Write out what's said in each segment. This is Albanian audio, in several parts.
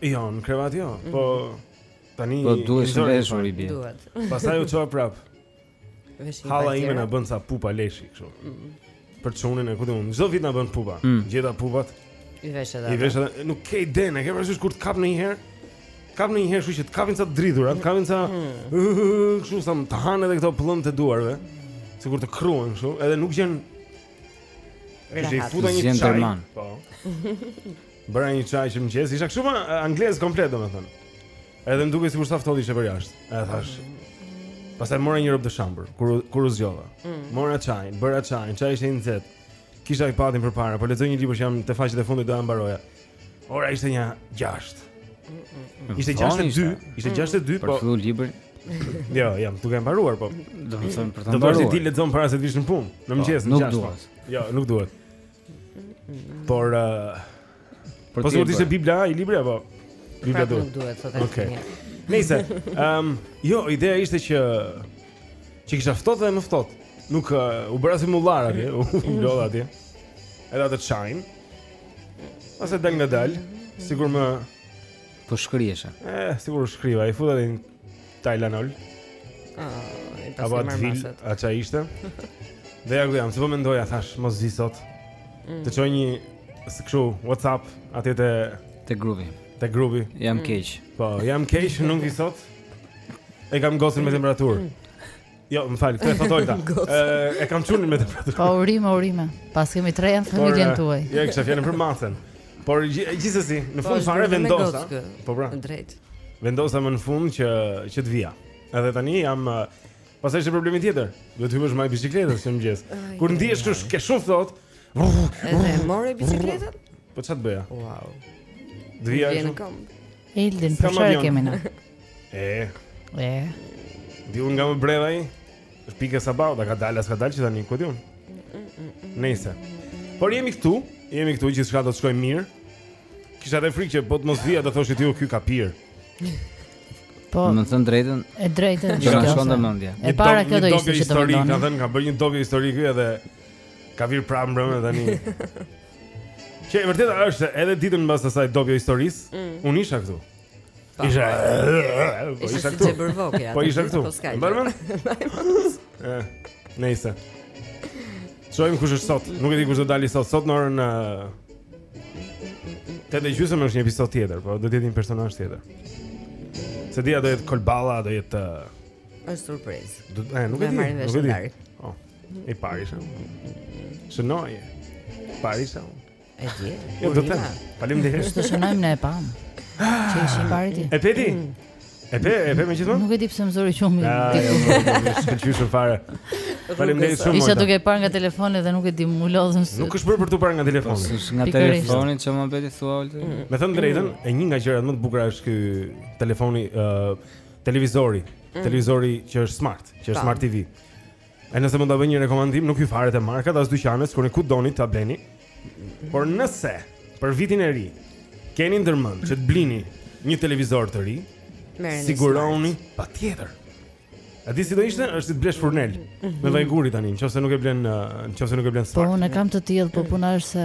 Jo, në krevat jo, mm -hmm. po mhm. tani po duhet të veshur i bie. Duhet. Pastaj u çova prap. Veshi. Halla ime na bën ca pupa leshi kështu. Mm -hmm. Për çunin e kujtun. Çdo vit na bën pupa. Mm. Gjeta pupat. I vesha edhe. I vesha edhe. Nuk ke ide, e ke parasysh kur të kapin një herë. Kapin një herë, kështu që të kapin ca të dridhura, të kapin ca mm. kështu sa të hanë edhe këto pëllëmbët e duarve. Sikur të kruan kështu, edhe nuk gjen rehat. Kështu i futa një çaj Po Bëra një çaj që mëngjes, isha kështu një anglez komplet domethënë. Edhe më dukej sikur sa ftohtë ishte përjashta. E thashë. Pastaj mora një robdëshambër, kur kur u zgjova. Mm. Mora çaj, bëra çaj, çaji ishte i nxehtë. Kisha iPadin përpara, po lexoja një libër që jam te faqet e fundit do ta mbaroja. Ora ishte një 6. Ishte 6:02, ishte 6:02, po. Për librin. Jo, jam duke e mbaruar, po. Do të thotë për ta mbaruar. Do të thotë ti lexon para se të vish në punë, në po, mëngjes, në gjashtë. Nuk duhet. Jo, nuk duhet. Por uh, Por po sikur të ishte Bibla ai libri apo Bibla pra, duhet. duhet sot okay. Nëse, ehm, jo, ideja ishte që që kisha ftohtë dhe më ftohtë. Nuk uh, u bëra si mullar atje, u lodha atje. Edhe atë çajin. Pastaj dalëngadalë, sikur më Po shkrihesha. Eh, sikur u shkriva, i futa dhe një Tylenol. Ah, apo Advil. A ça ishte? Dhe ja ku jam, se po mendoja, thashë, mos vij sot. Mm. Të çoj një, si kështu, Whatsapp, atje te... Te grupi. Te grupi. Jam mm. keq. Po, jam keq, nuk vij sot. E kam gocën me temperaturë. Mm. Jo, më fal, këtë e thotë Olta. e kam çunin me temperaturë. Po, urime, urime. Pas kemi tre janë familjen eh, tuaj. Jo, e kisha fjalën për masën. Por, gjithsesi, në po, fund fare vendosa. Po, pra. Drejt. Vendosa më në fund që, që të vija. Edhe tani jam... Eh, pastaj është problemi tjetër. Duhet t'i hipësh biçikletës që në mëngjes. Kur ndihesh kështu ke shumë ftohtë... Edhe more biçikletën? Po, ç'të bëja? Wow. Të vija në këmbë? Eldin, për çfarë jemi ne. E. E. Di unë nga më bredh ai? Është Pikasa bau, a ka dalë, s'ka dalë që tani, ku di unë? Nëse. Por jemi këtu, jemi këtu gjithçka do të shkojë mirë. Kisha edhe frikë që po të mos vija do thoshit ju ky ka pirë. Po. Me thënë të drejtën. E drejtën. Do të shkonte mendja. E para kjo do ishte që të bëni. Ka thënë ka bërë një dogë historike edhe ka pirë prapë mbrëmë tani. Që e vërteta është edhe ditën mbas asaj dogë historisë, mm. unë isha këtu. Isha Po isha këtu. Po isha këtu. Mbrëmë? Nëse. Shohim kush është sot. Nuk e di kush do dali sot. Sot në orën tetë e gjysmë është një episod tjetër, po do të jetë një personazh tjetër. S'e di a do jetë Kolballa, do jetë është surprizë. Do të, nuk e di, nuk e di. Oh. I Paris. Shënoi. Paris. E di. Jo, do të them. Faleminderit. Do të shënojmë ne e pam. Çe ishe parë ti? E peti. E pe, e pe më gjithmonë? Nuk e di pse më zuri gjumi. Të qyshë fare. Faleminderit shumë. Isha duke parë nga telefoni dhe nuk e di, më lodhen sytë. Nuk është bërë për të parë nga telefoni. Po, nga telefoni që më bëti thua Olti. Mm. Me thënë të drejtën, është një nga gjërat më të bukura është ky telefoni, ë, televizori, mm. televizori që është smart, që është po. smart TV. E nëse mund të bëj një rekomandim, nuk hyj fare te markat as dyqanet, se ku e ku doni ta bleni. Por nëse për vitin e ri keni ndërmend që të blini një televizor të ri, sigurohuni patjetër. A di si do ishte? Është si të blesh furnelë me vajguri tani, nëse nuk e blen, nëse nuk e blen smart. Po unë kam të tillë, po puna është se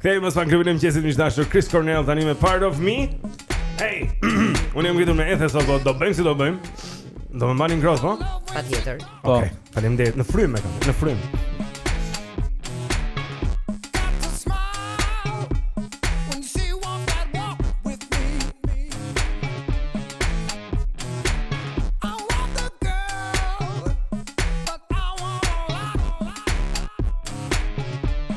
Kthehemi pas pak, ritmi i mëngjesit miq të dashur Chris Cornell tani me Part of Me. Hey, unë jam gdhirë me ethe sot po do bëjmë si do bëjmë? Do më mbani ngrohtë, po? Patjetër. Po. Okay. Faleminderit. Në frymë e kam, në frymë.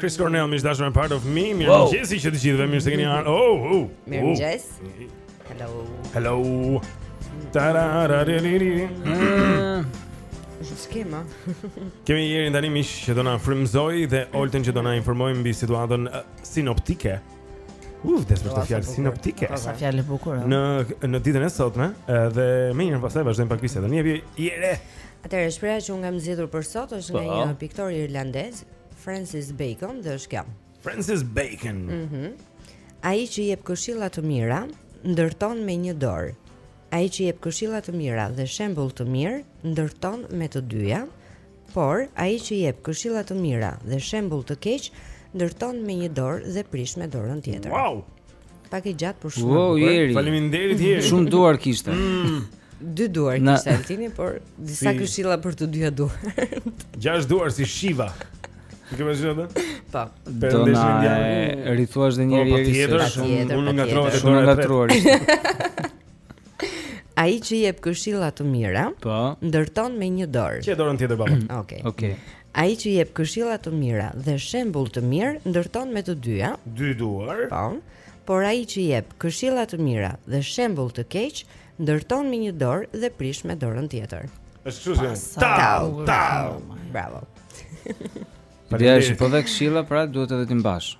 Chris Cornell, miq të dashur part of me. Mirë wow. mëngjesi të gjithëve, mirë se keni ardhur. Oh, oh. Mirë oh. mëngjes. Hello. Hello. Tararariri. Ju skema. Kemi Jerin tani miq që do na frymëzojë dhe Oltin që do na informojë mbi situatën uh, sinoptike. Uf, vdes për këtë fjalë sinoptike. Sa fjalë e bukur. Në në ditën e sotme, edhe më njëherë pastaj vazhdojmë pak bisedën. Jepi Jeri. Atëherë shprehja që unë kam zgjedhur për sot është nga po. një piktor irlandez, Francis Bacon dhe është kjo. Francis Bacon. Mhm. Mm Ai që jep këshilla të mira, ndërton me një dorë. Ai që jep këshilla të mira dhe shembull të mirë, ndërton me të dyja. Por ai që jep këshilla të mira dhe shembull të keq, ndërton me një dorë dhe prish me dorën tjetër. Wow. Pak e gjatë por shumë. Wow, Jeri. Faleminderit Jeri. Shumë duar kishte. Mm. Dy duar kishte Altini, por disa si... këshilla për të dyja duar. Gjashtë duar si Shiva. Nuk e vazhdon më? Po. Do na e rithuash dhe një po, po, herë. Tjetër, unë u ngatërrova te dora. U ngatërrova. Ai që jep këshilla të mira, po, ndërton me një dorë. Çe dorën tjetër baba. Okej. Okej. Ai që jep këshilla të mira dhe shembull të mirë, ndërton me të dyja. Dy duar. Po. Por ai që jep këshilla të mira dhe shembull të keq, ndërton me një dorë dhe prish me dorën tjetër. Është kështu që. Tau, tau. Bravo. Ideja është po dhe këshilla pra duhet edhe t'i mbash.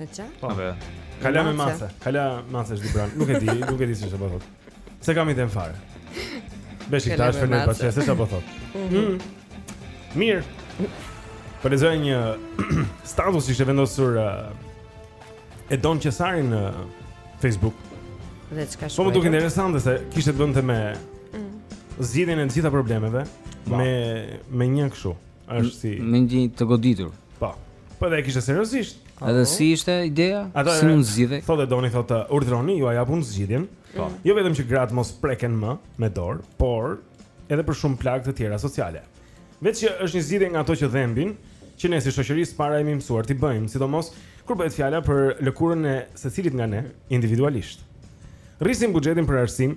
Në qa? Po. Në vete. Kalama me masë. Kala mase është libran. Nuk e di, nuk e di se ça po thotë. S'e kam idenë fare. Beshi këta është fërnër pasë, se ça po thotë. Mhm. Mm. Mirë. Por po lexoja një status ishte vendosur uh, Edon Qesari në Facebook. Dhe çka shkruante? Po më dukej interesante se kishte të bënte me mm. zgjidhjen e të gjitha problemeve me, me një kështu. Është si me një të goditur. Po. Po edhe e kishte seriozisht. Edhe si ishte ideja? Ato, si mund të zgjidhej? Thotë Edoni thotë urdhroni, jua jap unë zgjidhjen. Po. Mm. Jo vetëm që gratë të mos preken më me dorë, por edhe për shumë plagë të tjera sociale. Veç që është një zgjidhje nga ato që dhembin, që ne si shoqëri s'para jemi mësuar t'i bëjmë, sidomos kur bëhet fjala për lëkurën e secilit nga ne individualisht. Rrisim buxhetin për arsim,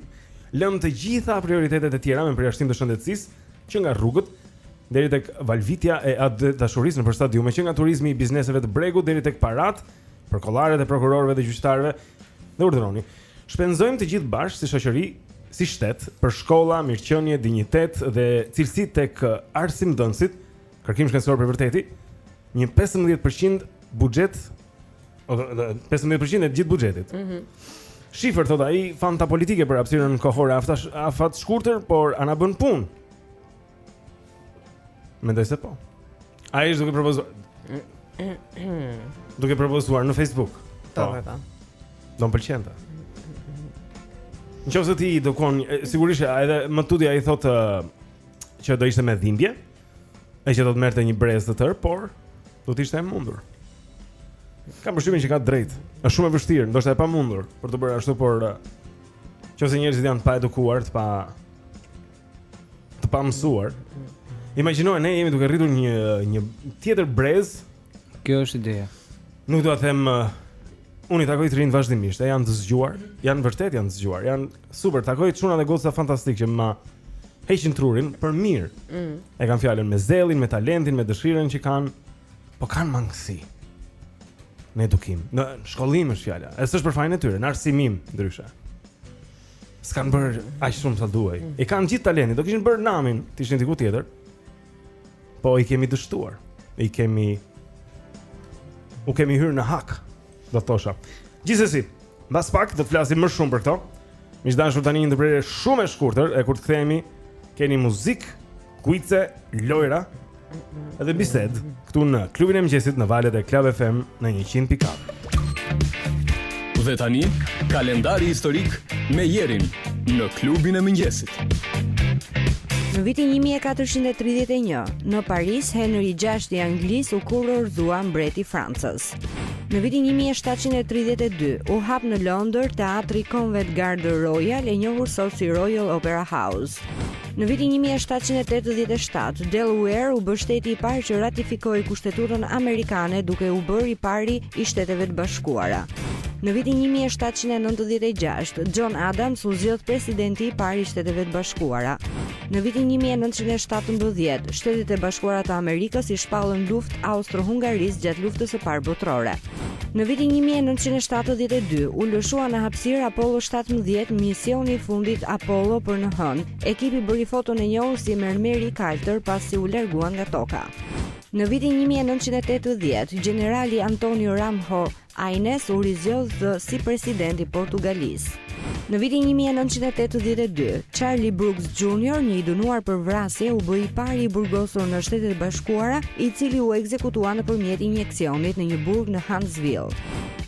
lëmë të gjitha prioritetet e tjera me përjashtim të shëndetësisë që nga rrugët deri tek valvitja e atdhedashurisë nëpër stadiume, që nga turizmi i bizneseve të bregut deri tek paratë për kollaret e prokurorëve dhe gjyqtarëve. Dhe urdhëroni. Shpenzojmë të gjithë bashkë si shoqëri, si shtet për shkolla, mirëqenie, dinjitet dhe cilësi tek uh, arsimdhënësit, kërkim shkencor për së vërteti, një 15% buxhet 15% e gjithë buxhetit. Mhm. Mm Shifër thotë ai fantapolitike për hapësirën kohore afatsh afatshkurtër, por ama bën punë. Mendoj se po. Ai është duke propozuar. duke propozuar në Facebook. Po, po. po. Do më pëlqente ta. Në qoftë se ti dëgjon, sigurisht edhe më tutje ai thotë që do ishte me dhimbje, e që do të merrte një brez të tërë, por do të ishte e mundur. Kam përshtypjen që ka të drejtë. Është shumë e vështirë, ndoshta e pamundur për t'u bërë ashtu, por qoftë se njerëzit janë të paedukuar, të pa të pamësuar. Imagjinoje, ne jemi duke rritur një një tjetër brez Kjo është ideja. Nuk dua të them uh, unë i takoj të rinjtë vazhdimisht, e janë të zgjuar, janë vërtet janë të zgjuar, janë super, takoj çuna dhe goca fantastikë që ma heqin trurin për mirë. Mm. E kam fjalën me zelin, me talentin, me dëshirën që kanë, po kanë mangësi në edukim, në shkollim është fjala. E s'është për fajin e tyre, në arsimim ndryshe. S'kanë bërë aq shumë sa duhej. Mm. E kanë gjithë talentin, do kishin bërë namin, të ishin diku tjetër. Po i kemi dështuar. I kemi u kemi hyrë në hak, do thosha. Gjithsesi, mbas pak do të flasim më shumë për këto. Miq të dashur tani një ndërprerje shumë e shkurtër e kur të kthehemi keni muzikë, kuice, lojra dhe bisedë këtu në klubin e mëngjesit në valët e Club FM në 100.4. Dhe tani, kalendari historik me Jerin në klubin e mëngjesit. Në vitin 1431, në Paris, Henry VI i Anglisë u kurorëzua mbret i Francës. Në vitin 1732, u hap në Londër teatri Covent Garden Royal e njohur sot si Royal Opera House. Në vitin 1787, Delaware u bë shteti i parë që ratifikoi Kushtetutën Amerikane duke u bërë i pari i Shteteve të Bashkuara. Në vitin 1796, John Adams u zgjodh presidenti i parë i Shteteve të Bashkuara. Në vitin 1917, Shtetet e Bashkuara të Amerikës i shpallën luftë Austro-Hungarisë gjatë Luftës së Parë Botërore. Në vitin një mijë e nëntëqind e shtatëdhjetë e dy, u lëshua në hapësirë Apollo shtatëmbëdhjetë, misioni i fundit Apollo për në Hënë. Ekipi bëri foton e njohur si mermeri i kaltër pasi u largua nga Toka. Në vitin një mijë e nëntëqind e tetëdhjetë, gjenerali Antonio Ramalho Eanes u rizgjodh si president i Portugalisë. Në vitin 1982, Charlie Brooks Jr., një i dënuar për vrasje, u bë i pari i burgosur në Shtetet e Bashkuara, i cili u ekzekutua nëpërmjet injeksionit në një burg në Huntsville.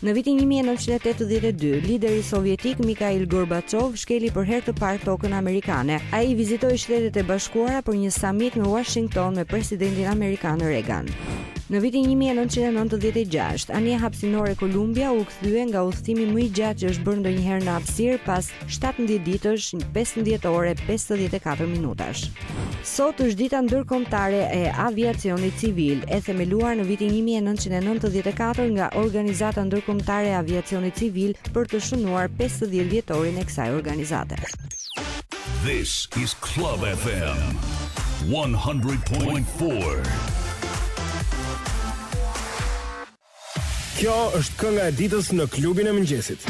Në vitin 1982, lideri sovjetik Mikhail Gorbachev shkeli për herë të parë tokën amerikane. Ai vizitoi Shtetet e Bashkuara për një samit në Washington me presidentin amerikan Reagan. Në vitin 1996, anija hapësinore Columbia u kthye nga udhëtimi më i gjatë që është bërë ndonjëherë në hapësirë pas 17 ditësh, 15 orë e 54 minutash. Sot është dita ndërkombëtare e aviacionit civil, e themeluar në vitin 1994 nga Organizata Ndërkombëtare e Aviacionit Civil për të shënuar 50 vjetorin e kësaj organizate. This is Club FM 100.4. Kjo është kënga e ditës në klubin e mëngjesit.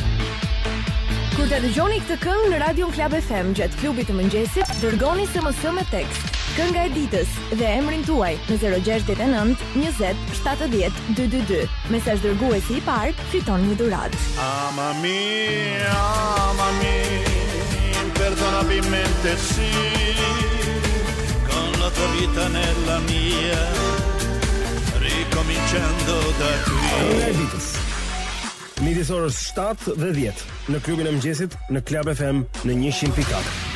Kur ta dëgjoni këtë këngë në Radion Club FM gjatë klubit të mëngjesit, dërgoni SMS me tekst. Kënga e ditës dhe emrin tuaj në 069 20 70 222. Mesazhdërguesi i parë fiton një dhuratë. Amami, amami, imperdonabilmente si, con la tua vita nella mia, ricominciando da qui. Kënga e ditës. Midis orës 7 dhe 10 në klubin e mëngjesit në Club FM në 100.4.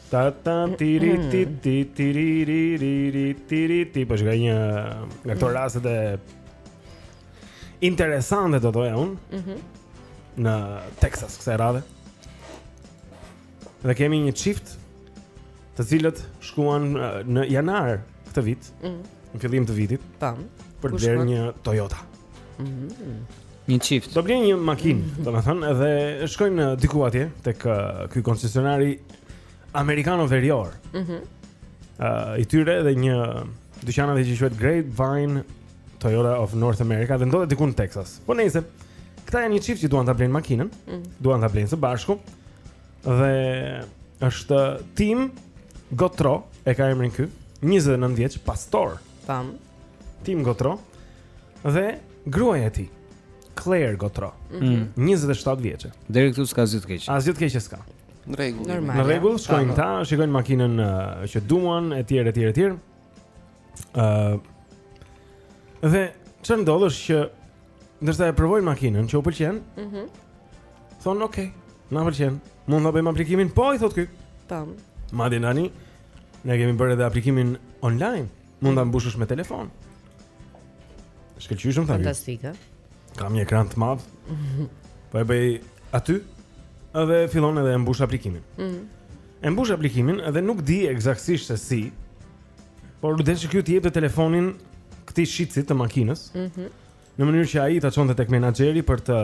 Ta ta tiri ti ti tiri ri ri ri tiri ti po shkoj një nga këto rastet interesante do thoja unë. Mhm. Në Texas kësaj radhe. Dhe kemi një çift të cilët shkuan në janar këtë vit, mm -hmm. në fillim të vitit, tam, për të blerë një Toyota. Mhm. Një çift. Do blejnë një makinë, mm -hmm. domethënë, edhe shkojnë diku atje tek ky koncesionari amerikano verior. Mhm. Mm uh, I tyre edhe një dyqan atje që quhet Grapevine Toyota of North America dhe ndodhet diku në Texas. Po nejse, këta janë një çift që duan ta blejnë makinën, mm -hmm. duan ta blejnë së bashku. Dhe është Tim Gotro, e ka emrin ky, 29 vjeç, pastor. Tam. Tim Gotro dhe gruaja e tij, Claire Gotro, mm -hmm. 27 vjeçe. Deri këtu s'ka asgjë të keqe. Asgjë të keqe s'ka. Në rregull. Në rregull, shkojnë ta shikojnë makinën uh, që duan etj etj etj. Ëh. Uh, dhe çfarë ndodh është që Ndërsa e provojnë makinën që u pëlqen. Mhm. Thonë, "Ok, na pëlqen. Mund ta bëjmë aplikimin?" Po, i thotë ky. Tam. Madje tani ne kemi bërë edhe aplikimin online. Mund ta mbushësh me telefon. Shkëlqyshëm tha. Fantastike. Kam një ekran të madh. Po e bëj aty dhe fillon edhe e mbush aplikimin. Mhm. E mbush aplikimin dhe nuk di eksaktësisht se si, Por u desh që t'i jepte telefonin këtij shitësit të makinës. Mhm. Në mënyrë që ai ta çonte tek menaxheri për të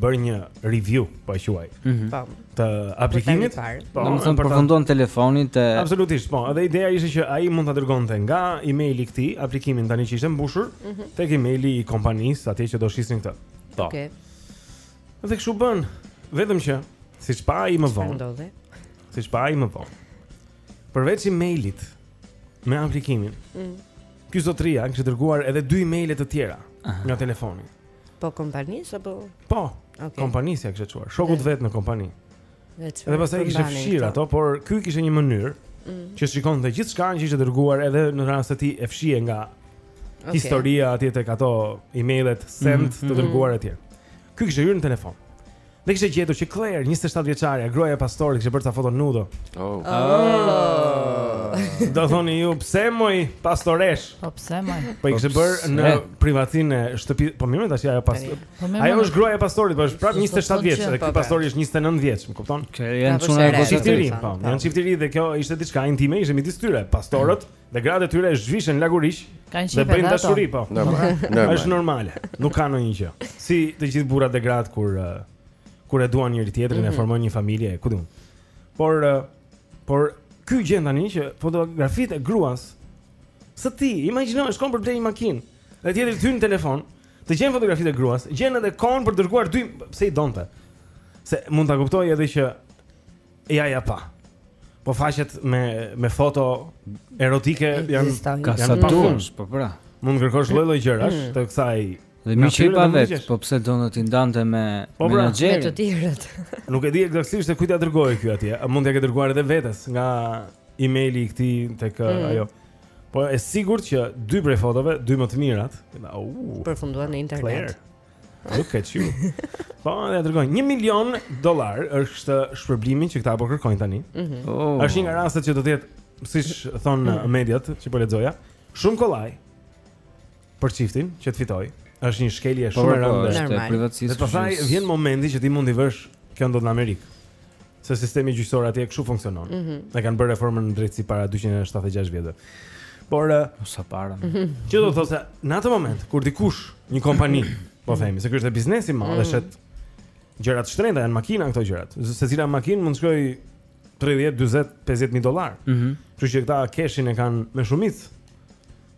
bërë një review, po e quaj. Mhm. Po. Të aplikimit. Po, domethënë përfundon telefoni te Absolutisht, po. Edhe ideja ishte që ai mund ta dërgonte nga emaili i këtij, aplikimin tani që ishte mbushur, mm -hmm. tek emaili i kompanisë, atje që do shisnin këtë. Po. Okej. Dhe kështu bën, vetëm që siç pa ai më vonë. Siç pa ai më vonë. Përveç emailit me aplikimin. Mm. Ky zotëria kishte dërguar edhe dy emaile të tjera Aha. nga telefoni. Po kompanisë apo? Po. Okay. Kompanisë ia kishte çuar. Shokut të vet në kompani. Dhe pastaj kishte fshirë ato, por ky kishte një mënyrë mm. që shikonte gjithçka që ishte dërguar edhe në rast se ti e fshije nga okay. historia atje tek ato emailet sent mm -hmm. të dërguara etj. Ky kishte hyrë në telefon. Dhe kishte gjetur që Claire, 27 vjeçarja, gruaja e pastorit, kishte bërë ca foto nudo. Oh. oh. Do thoni ju pse moj pastoreshë? Po pse moj? Po i kishte bërë në privatinë e shtëpisë. Po mirë, tash ajo pas. Po ajo është gruaja e pastorit, po është prapë 27 vjeç, dhe ky pastori është 29 vjeç, më kupton? Që janë çuna e goca. Po, janë çift i ri dhe kjo ishte diçka intime, ishte midis tyre, pastorët. Mm. Dhe gratë e tyre zhvishen lakuriq dhe bëjnë dashuri, po. Normal. Është normale. Nuk ka ndonjë gjë. Si të gjithë burrat dhe gratë kur kur e duan njëri tjetrin mm -hmm. e mhm. formojnë një familje, ku di unë. Por por ky gjen tani që fotografitë e gruas së tij, imagjino, shkon për të blerë një makinë. Dhe tjetri të hyn në telefon, të gjen fotografitë e gruas, gjen edhe kohën për të dërguar dy, pse i donte. Se mund ta kuptoj edhe që Ja ja pa. Po faqet me me foto erotike janë ka sa duash, po pra. Mund të kërkosh lloj-lloj gjërash mm. të kësaj Dhe me që i pa vetë, po pse do t'i ndante me po pra, menagjerin? Me të tjerët. Nuk e di e kështu se kujt ia dërgoi kjo atje. A mund t'ja ketë dërguar edhe vetes nga e-maili i këtij të kë mm. ajo. Po e sigurt që dy prej fotove, dy më të mirat. Uh, Përfunduar në internet. Claire. Look at you. Po, dhe e tregoj 1 milion dollar është shpërblimi që këta po kërkojnë tani. Ëh. Mm -hmm. Është një nga rastet që do të jetë, siç thonë mm -hmm. mediat që po lexoja, shumë kollaj për çiftin që të fitojë. Është një shkelje po, shumë e po, rëndë e privatësisë. Dhe pastaj vjen momenti që ti mund t'i vësh kjo ndodh në Amerikë. Se sistemi gjyqësor atje kështu funksionon. Mm -hmm. E kanë bërë reformën në drejtësi para 276 vjetëve. Po eh, sa para. Që do të thotë se në atë moment kur dikush, një kompani, po mhm. themi, se ky është biznesi i madh, mm -hmm. është gjëra të shtrenjta janë makina këto gjërat. Secila makinë mund të shkojë 30, 40, 50 mijë dollar. Mhm. Mm Kështu që këta keshin e kanë me shumicë.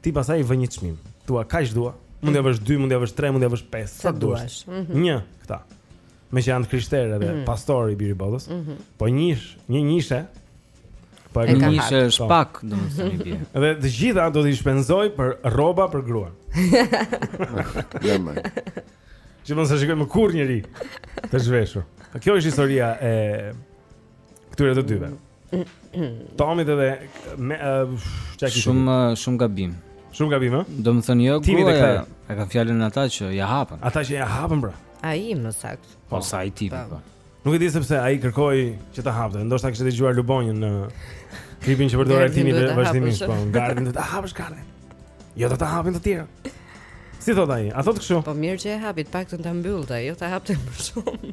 Ti pastaj vë një çmim. Thua kaq dua. Mund të mhm. vësh 2, mund të vësh 3, mund të vësh 5, sa duash. Një këta. meqë janë të krishterë edhe mm. pastor i biri i botës. Mm -hmm. Po njësh, një njëshe. Po një njëshe është po. pak, domethënë bie. Dhe të gjitha do t'i shpenzojë për rroba për gruan. Ja më. Jo mos e shikojë më kurrë njeri të zhveshur. Kjo është historia e Këtyre të dyve. Tomit edhe me ça e kishte. Shumë shumë gabim. Shumë gabim, ë? Domethënë jo gruaja. E kam fjalën ata që ja hapën. Ata që ja hapën pra. Ai më saktë. Po, po se ai tipi po. po. Nuk e di sepse ai kërkoi që ta hapte. Ndoshta kishte dëgjuar Lubonjën në klipin që përdor Altini vazhdimisht po. Gardin do ta hapësh gardin. Jo do ta hapin të tjerë. Si thot ai? A thot kështu? Po mirë që e hapit, të paktën ta mbyllte, jo ta hapte më shumë.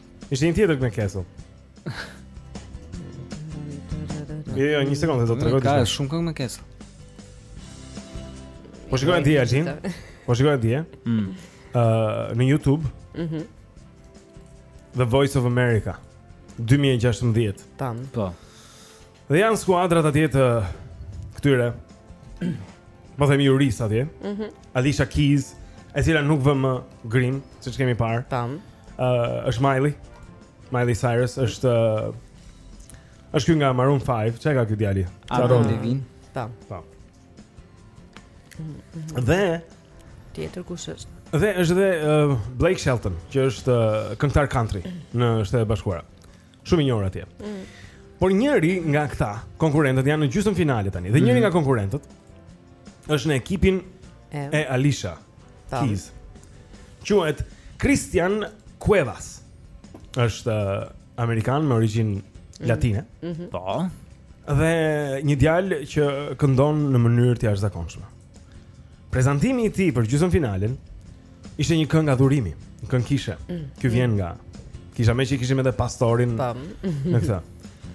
Ishte një tjetër me Castle. Jo, jo, një sekondë do të tregoj. Ka shumë këngë me Castle. Po shikon ti Altin. Po shikon ti. Ëh, mm. në YouTube. Mhm. The Voice of America 2016. Tam. Po. Dhe janë skuadrat atje të këtyre. Po themi jurisë atje. Mhm. Mm Alicia Keys, e cila nuk vë më grim, siç kemi parë. Tam. Ë, uh, është Miley. Miley Cyrus është uh, është ky nga Maroon 5, ça e ka ky djali? Adam Levine. Tam. Po. Dhe tjetri kush është? Dhe është dhe uh, Blake Shelton, që është uh, këngëtar country në Shtetet e Bashkuara. Shumë i njohur atje. Mm. Por njëri nga këta konkurrentët janë në gjysmëfinale tani dhe njëri mm. nga konkurrentët është në ekipin e, e Alicia Keys. Quhet Christian Cuevas. Është uh, amerikan me origjinë mm. latine. Mm -hmm. Po. Dhe një djalë që këndon në mënyrë të jashtëzakonshme. Prezantimi i tij për gjysmëfinalen ishte një këngë adhurimi, një këngë kishe. Mm. Ky vjen nga kisha meqë kishim edhe pastorin. Po. Në këtë.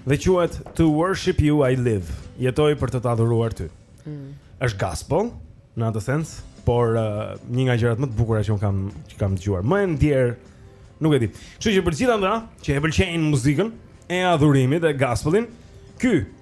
Dhe quhet To Worship You I Live, jetoj për të të adhuruar ty. Mm. Është gospel në atë sens, por uh, një nga gjërat më të bukura që unë kam që kam dëgjuar. Më e ndjerë, nuk e di. Kështu që për gjithë ata që e pëlqejnë muzikën e adhurimit dhe gospelin, ky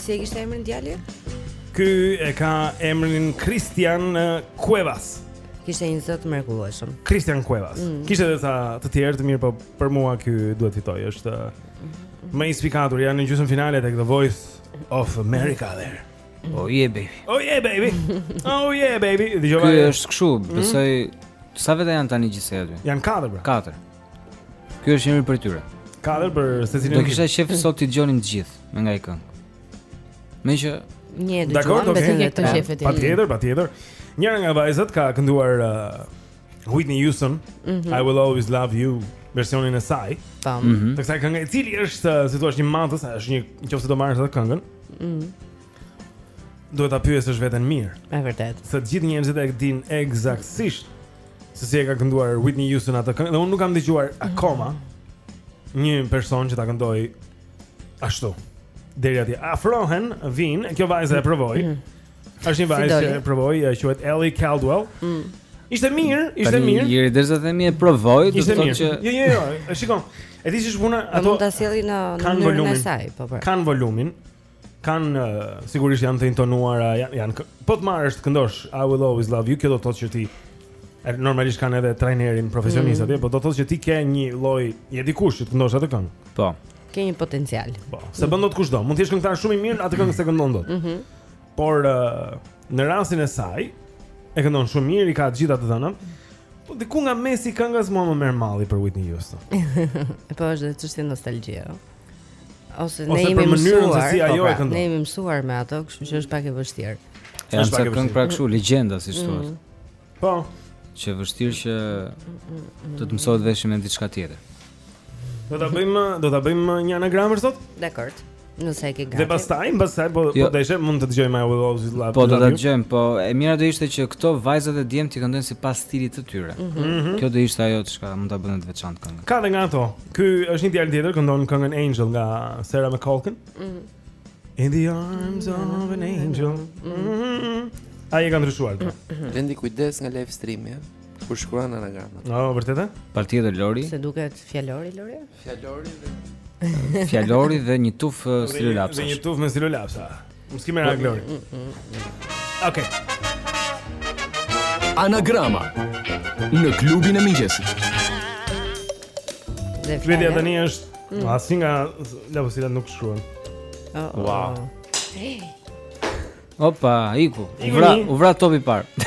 Si e kishte emrin djali? Ky e ka emrin Christian Cuevas. Kishte një zë të mrekullueshëm. Christian Cuevas. Mm. Kishte edhe ca të tjerë të mirë, po për mua ky duhet të fitojë. Është mm-hmm. më i spikatur, janë në gjysmëfinale tek The Voice of America there. Oh yeah baby. Oh yeah baby. Oh yeah baby. Dëgjova. Ky është kështu, mm-hmm. besoj sa vetë janë tani gjithsej aty. Janë katër, bro. Katër. Ky është njëri prej tyre. Katër për secilin. Do kisha qejf sot t'i dëgjonim të gjithë me nga një këngë. Meqë një e dëgjuam vetëm një të shefet e. Patjetër, patjetër. Njëra nga vajzat ka kënduar uh, Whitney Houston, mm -hmm. I will always love you versionin e saj. Tam. Mm -hmm. Të kësaj kënge e cila është, uh, si thua, një mantës, është një nëse do marrësh atë këngën. Mhm. Mm Duhet ta pyesësh veten mirë. Është e vërtetë. Se të gjithë njerëzit e dinë ekzaktësisht se si e ka kënduar Whitney Houston atë këngë dhe unë nuk kam dëgjuar mm. akoma një person që ta këndojë ashtu. Deri atje afrohen, vijnë, kjo vajza e provoi. Mm. Është një vajzë që e provoi, ajo quhet Ali Caldwell. Mm. Ishte mirë, ishte mirë. Tani njeri derisa themi e provoi, do të thotë që Jo, jo, jo, e shikon. E di si është puna, ato. Mund ta sjellin në në mënyrën e saj, po po. Kanë volumin. Kanë sigurisht janë të intonuara, janë janë, po të marrësh të këndosh I will always love you, kjo do të thotë që ti er, normalisht kanë edhe trajnerin profesionist mm. atje, mm. po do të thotë që ti ke një lloj je dikush që të këndosh atë këngë. Po. Ke një potencial. Po. S'e bën dot kushdo, mund të jesh këngëtar shumë i mirë atë këngë s'e këndon dot. Mhm. Mm por në rastin e saj e këndon shumë mirë, i ka të gjitha të dhënat. Po diku nga mesi i këngës mua më merr malli për Whitney Houston. po është çështje nostalgjie. Ose ne jemi mësuar, si ajo po, pra, e këndon. Ne jemi mësuar me ato, kështu që është pak e vështirë. Është pak e vështirë. Pra kështu legjenda si mm. thua. Po. Që vështirë që të të mësohet veshi me diçka tjetër. Do ta bëjmë, do ta bëjmë një anagram sot? Dakord. Nëse e ke gati. Dhe pastaj, pastaj po jo. po deshë mund të dëgjojmë I Will Always Love. Po do ta dëgjojmë, po e mira do ishte që këto vajzat e djem t'i këndojnë sipas stilit të tyre. Mm -hmm. Kjo do ishte ajo çka mund ta bënte të veçantë këngën. Ka dhe nga ato. Ky është një djalë tjetër këndon këngën Angel nga Sarah McLachlan. Mm -hmm. In the arms of an angel. Mm -hmm. Ai e ka ndryshuar. Mm -hmm. Bëni kujdes nga live streami, ja. Kur shkruan anagramat. Jo, oh, vërtetë? Par tjetër Lori. Se duket fjalori Lori? Fjalori dhe fjalori dhe një tufë uh, stilolapsa. Dhe një tufë me stilolapsa. Mos ki merak Lori mm, mm, mm, Oke Anagrama Në klubin e mëngjesit Pyetja tani është mm. Asnjë nga lapsat nuk shkruan oh, oh. Wow hey. Opa, iku U vra, u vra topi i parë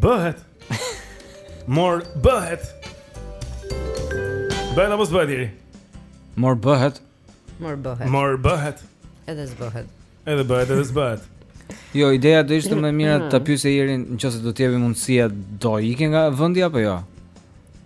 Bëhet. Mor bëhet. Bëhet apo s'bëhet Eri? Mor bëhet. Mor bëhet. Mor bëhet. Edhe s'bëhet. Edhe bëhet, edhe s'bëhet. Jo, ideja do ishte më mirë ta pyesje Erin nëqoftëse do të jepej mundësia do ikje nga vendi apo jo.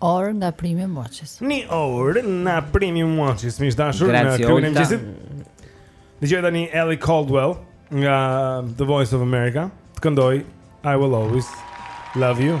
orë nga Premium Watches. Një orë nga Premium Watches, miq të dashur, në klubin e mëngjesit. Dëgjojmë tani Ali Caldwell nga The Voice of America, të këndojë I will always love you.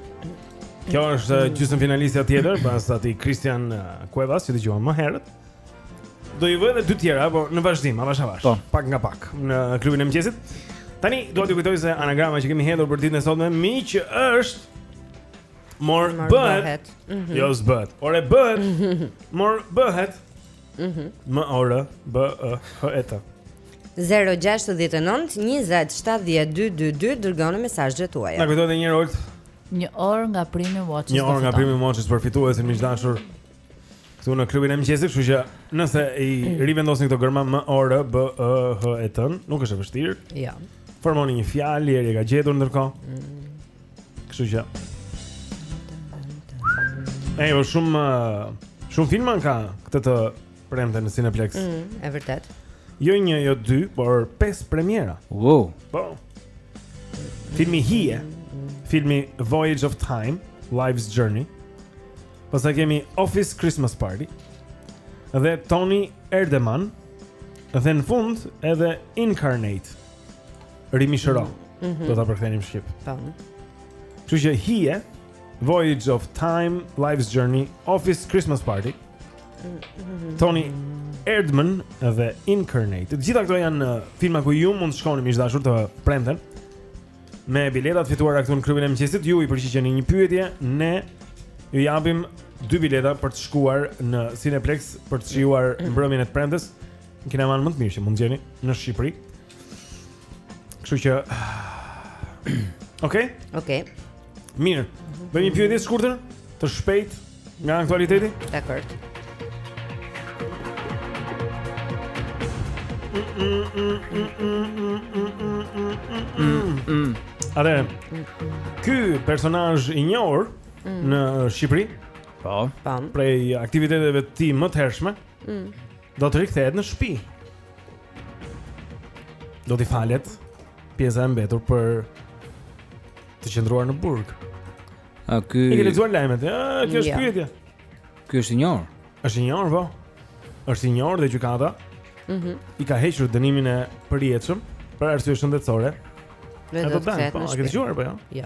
Kjo është eh, gjysmë finalistja tjetër pas atij Christian eh, Cuevas që dëgjuam më herët. Do i vëmë dhe dy të tjera, po në vazhdim, avash avash. Po. Pak nga pak në klubin e mëngjesit. Tani do t'ju kujtoj se anagrama që kemi hedhur për ditën e sotme miq është mor bëhet. Mhm. Jo s'bëhet. Ore bëhet. Mor bëhet. Mhm. M O R B E H E T. 069 20 70 222 dërgoni mesazhet tuaja. Na kujtoni një herë Një orë nga Premium Watches. Një orë nga Premium Watches për fituesin miq të dashur. Këtu në klubin e mëngjesit, kështu që nëse i rivendosni këto gërma m o r b e h e t, nuk është e vështirë. Jo. Ja. Formoni një fjalë, Eri e ka gjetur ndërkohë. Mm. Kështu që Ej, po shumë shumë filma ka këtë të premte në Cineplex. Mm, e vërtetë. Jo një, jo dy, por pesë premiera. Wow. Po. Filmi Hie, filmi Voyage of Time, Life's Journey. Pastaj kemi Office Christmas Party dhe Toni Erdmann dhe në fund edhe Incarnate. Rimishëro. Mm -hmm. Do ta përkthenim shqip. Po. Kështu që Hije, Voyage of Time, Life's Journey, Office Christmas Party. Mhm. Toni Erdmann dhe Incarnate. Të gjitha këto janë uh, filma ku ju mund të shkoni miq të dashur të premten. Me biletat e fituara këtu në klubin e mëngjesit, ju i përgjigjeni një pyetje, ne ju japim dy bileta për të shkuar në Cineplexx për të shijuar mbrëmjen e të premtes. Kinemanë më të mirë që mund të gjeni në Shqipëri. Kështu që Okej. Okej. Mirë. Bëjmë një pyetje të shkurtër, të shpejtë nga aktualiteti? Dakord. Atëherë, ky personazh i njohur mm. në Shqipëri Po, po. Prej aktiviteteve të tij më të hershme mm. Do të rikthehet në shpi Do t'i falet pjesa e mbetur për të qëndruar në burg. A ky i ke lexuar lajmet? Ja, kjo është pyetja. Ky është i njohur. Është i njohur, po. Është i njohur dhe gjykata. Mhm. Mm I ka hequr dënimin e përjetshëm për arsye shëndetësore. Në do të dalë, po, a ke dëgjuar apo jo? Jo.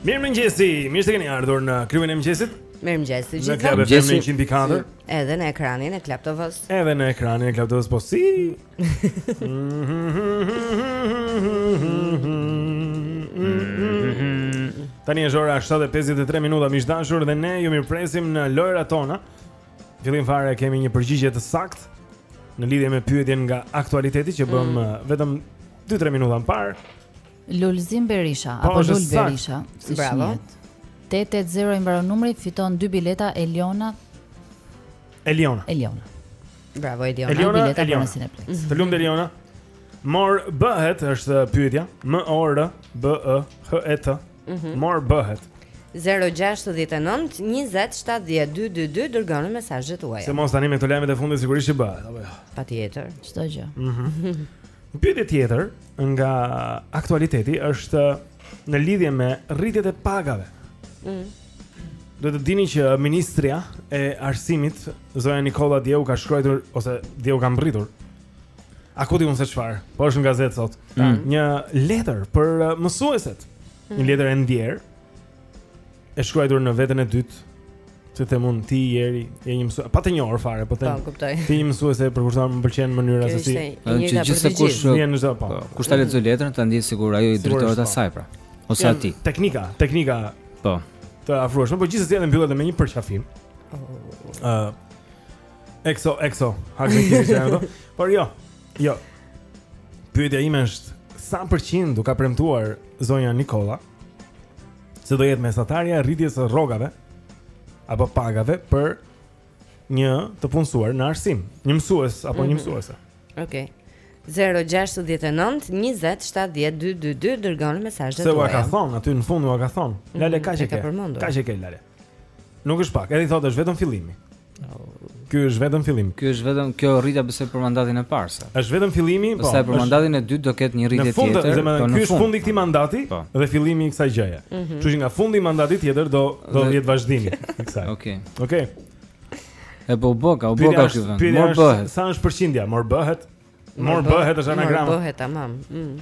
Mirëmëngjesi, mirë se keni ardhur në klubin e mëngjesit. Mirëmëngjesi, gjithë të mëngjesit Edhe në ekranin e Club TV-s Edhe në ekranin e Club TV-s, posi Tani është ora 7:53 minuta miq të dashur dhe ne ju mirëpresim në lojërat tona. Në fillim fare kemi një përgjigje të saktë në lidhje me pyetjen nga aktualiteti që bëmë mm. Eh, vetëm 2-3 minuta më parë. Lulzim Berisha pa, po, apo Lul Berisha. Si Bravo. 880 i mbaron numri, fiton dy bileta Eliona. Eliona. Eliona. Bravo Eliona, Eliona bileta Eliona. për Cineplexx. Mm. Të lumtë Eliona. Mor bëhet është pyetja, M O R B E H E T. Mm -hmm. Mor bëhet. 069 20 70 222 dërgoni mesazhet tuaja. Se mos tani me këto lajmet e fundit sigurisht që bëhet, apo jo. Patjetër, çdo gjë. Mhm. Pyetja tjetër nga aktualiteti është në lidhje me rritjet e pagave. Mm. Duhet të dini që ministrja e arsimit, zonja Nikolla dje u ka shkruajtur ose dje u ka mbërritur. A ku di unë se çfarë? Po është në gazetë sot. Mm. Një letër për uh, mësuesit. Mm. Një letër e ndjerë. e shkruajtur në vetën e dytë. Se them unë ti Jeri, je një mësues, pa të njohur fare, po them. Po, ti je një mësuese e përkushtuar më pëlqen mënyra se si. Është që gjithsekush vjen në po. po. Kush ta lexojë letrën, ta ndjejë sikur ajo i drejtohet po. asaj pra. Ose atij. Teknika, teknika. Po. Të afrohesh, por gjithsesi edhe mbyllet me një përqafim. Ëh. Oh. Uh, XO, XO, hug ti se ajo. Por jo. Jo. Pyetja ime është sa përqind u ka premtuar zonja Nikola? se do jetë mesatarja e rritjes së rrogave apo pagave për një të punësuar në arsim, një mësues apo mm -hmm. një mhm. mësuese. Okej. Okay. 069 20 70 222 dërgoni mesazhet tuaja. Se ua ka thënë aty në fund ua ka thënë. Mhm, lale kaq e ke. Kaq e ke lale. Nuk është pak, edhe i thotë është vetëm fillimi. Ky është vetëm fillimi. Ky është vetëm kjo rritja besoj për mandatin e parë se. Është vetëm fillimi, po. Pastaj për mandatin e dytë do ketë një rritje tjetër. Po, në fund, ky është fundi i këtij mandati po. dhe fillimi i kësaj gjëje. Mhm. Kështu që nga fundi i mandatit tjetër do do jetë vazhdimi i kësaj. Okej. Okej. E po u bëka, u bëka ky vend. Mor bëhet. Sa është përqindja? Mor bëhet. Mor bëhet është anagram. Mor bëhet tamam. Mm.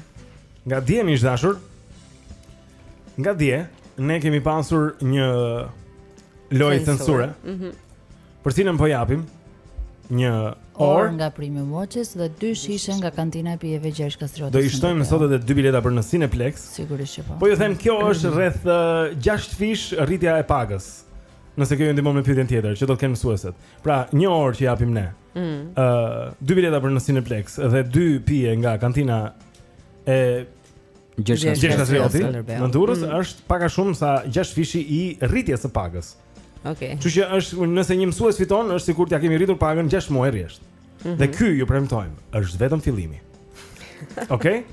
Nga dje miq të dashur. Nga dje ne kemi pasur një lojë censure. Mhm. Mm për të cilën po japim një orë nga Prime Watches dhe dy shishe nga kantina e pijeve Gjergj Kastrioti. Do i shtojmë sot edhe dy bileta për në Cineplex. Sigurisht që po. Po ju them kjo është rreth 6 uh, fish rritja e pagës. Nëse kjo ju ndihmon në pyetjen tjetër, që do të kenë mësueset. Pra, një orë që japim ne, Mm. Ë, dy bileta për në Cineplex dhe dy pije nga kantina e Gjergj Gjergj Kastrioti Kastrioti, Skënderbeu. në Durrës Mm. është pak a shumë sa 6 fishi i rritjes së pagës. Okej. Kështu që është nëse një mësues fiton, është sikur t'ia kemi rritur pagën 6 muaj rresht. Mhm. Dhe ky ju premtojmë, është vetëm fillimi. Okej?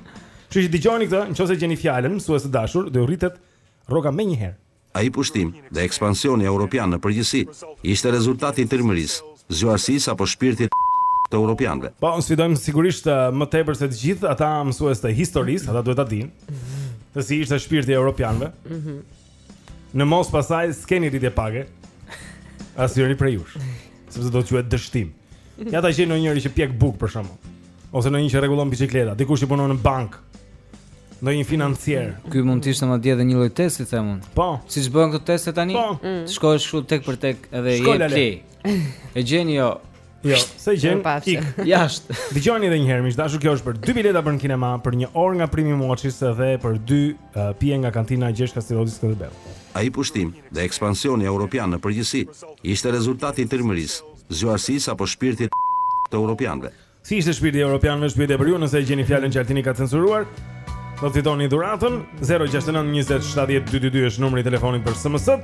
Kështu që dëgjoni këtë, në qoftë se gjeni fjalën mësues të dashur, do ju rritet rroga menjëherë. Ai pushtim, dhe ekspansioni europian në përgjithësi, ishte rezultat i trimërisë, zgjuarsisë apo shpirtit të europianëve. Po, sfidojmë sigurisht më tepër se të gjithë ata mësues të historisë, ata duhet ta dinë se si ishte shpirti i europianëve. Mhm. Në mos pastaj s'keni rritje page. Asnjëri prej jush. Sepse do të quhet dështim. Ja ta gjejë ndonjëri që pjek bukë për shembull. Ose ndonjë që rregullon biçikleta, dikush që punon në bankë. Ndonjë financier. Mm. Ky mund të ishte madje edhe një lloj testi them unë. Po. Siç bëhen këto teste tani? Po. Mm. Shkon kështu tek për tek edhe jep play. E gjen, jo. Jo, s'e gjen, ik jashtë. Dëgjoni edhe një herë, miq të dashur, kjo është për dy bileta për në kinema, për një orë nga Prime Watches dhe për dy uh, pije nga kantina Gjergj Kastrioti Skënderbeu Ai pushtim dhe ekspansioni europian në përgjithësi ishte rezultat i trimërisë, zgjuarsisë apo shpirtit të europianëve. Si ishte shpirti europianëve shpirti e për ju nëse e gjeni fjalën që Altini ka censuruar? Do të fitoni dhuratën 069 20 70 222 është numri i telefonit për SMS.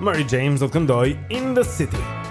Mary James do të këndojë In the City.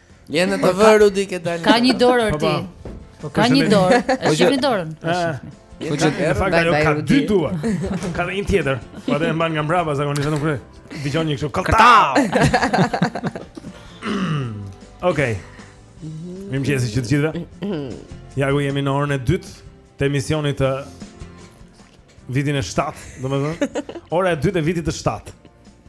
Je në të vërë Rudi ke dalë. Ka një dorë po, ti. Po. Po, ka një dorë. Është shihni dorën. Po që në fakt ajo ka dy duar. Ka dhe një tjetër. Po atë e mban nga mbrapa zakonisht vetëm kur dëgjon njeri kështu kallta. Okej. Mirëmëngjesi të gjithëve Ja ku jemi në orën e dytë Të emisionit të Vitin e shtatë Domethënë Ora e dytë e vitit të shtatë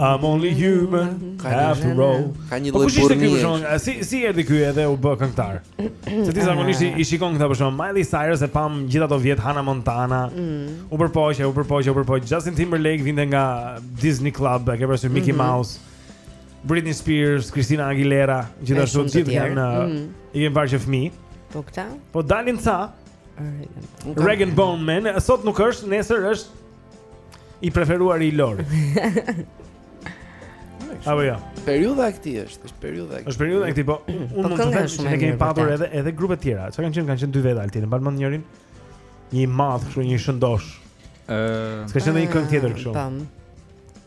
I'm only human after all. Ka një palo burri. Po si si erdhi ky edhe u bë këngëtar. Se ti zakonisht ah. i shikon këta për shembull Miley Cyrus e pam gjithë ato vjet Hannah Montana. Mm. U përpoqe, u përpoqe, u përpoqe. Justin Timberlake vinte nga Disney Club, e ke parasysh Mickey mm-hmm. Mouse. Britney Spears, Christina Aguilera, gjithashtu të gjithë kanë uh, mm-hmm. i kanë parë që fëmijë. Po këta? Po dalin ca. Rag'n'Bone Man, sot nuk është, nesër është I preferuari i Lorit. Apo jo. Periudha e këtij është, është periudha e këtij. Është periudha e këtij, po unë po mund të them se ne kemi patur edhe edhe grupe të tjera. Ça kanë qenë, kanë qenë dy vetë Altin, e mban mend njërin. Një i madh, kështu një shëndosh. Ë, s'ka qenë një këngë tjetër kështu. Tam.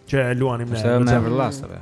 Që e luanim ne. Është me Everlast apo.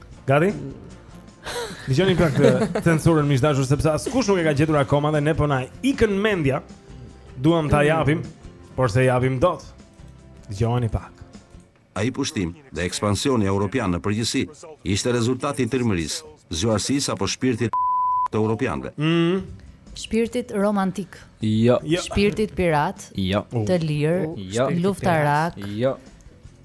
Gati? Dëgjoni pak censurën miq të dashur sepse askush nuk e ka gjetur akoma dhe ne po na ikën mendja. Duam ta mm. japim, por s'e japim dot. Dëgjojeni pak. Ai pushtim dhe ekspansioni europian në përgjithësi ishte rezultat i trimërisë, zgjuarsisë apo shpirtit të europianëve. Mm. Shpirtit romantik. Jo. jo. Shpirtit pirat. Jo. Të lirë. Jo. Luftarak. Jo.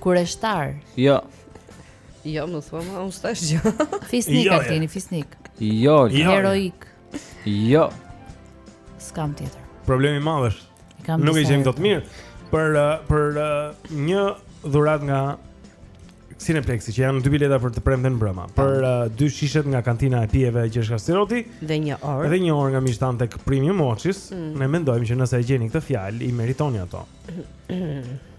Kureshtar. Jo. Jo, më thua më, unë s'thashë gjë. Fisnik, jo, Altini, jo. fisnik. Jo, jo. Heroik. Jo. S'kam tjetër. Problem i madh është. Kam Nuk e gjejmë dot mirë për uh, për uh, një dhuratë nga Cineplexi, që janë dy bileta për të premten mbrëma. Po. Për uh, dy shishet nga kantina e pijeve Gjergj Kastrioti dhe një orë. Dhe një orë nga miqtë tanë tek Premium Watches. Mm. Ne mendojmë që nëse e gjeni këtë fjalë, i meritoni ato.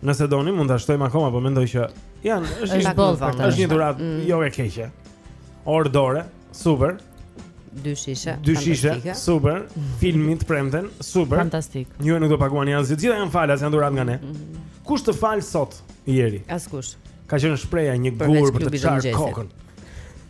Nëse doni mund ta shtojmë akoma, po mendoj që janë është një boll për të. Është një dhuratë mm. jo e keqe. Orë dore, super. Dy shishe. Dy shishe, super. Filmi të premten, super. Fantastik. Ju nuk do paguani asgjë. Të gjitha janë falas, janë dhuratë nga ne. Mm. Kush të fal sot, njeri? Askush. Ka qenë shprehja një gur për të çarë kokën.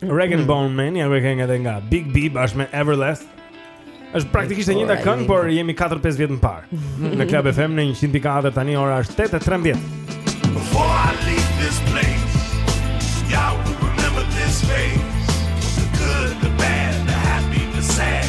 Rag and Bone Man, ja ku e kanë edhe nga Big B bashkë me Everlast. Është praktikisht e njëjta këngë, por jemi 4-5 vjet më parë. Në Club FM në 104 tani ora është 8:13. Before I leave this place, y'all will remember this face. The good, the bad, the happy, the sad.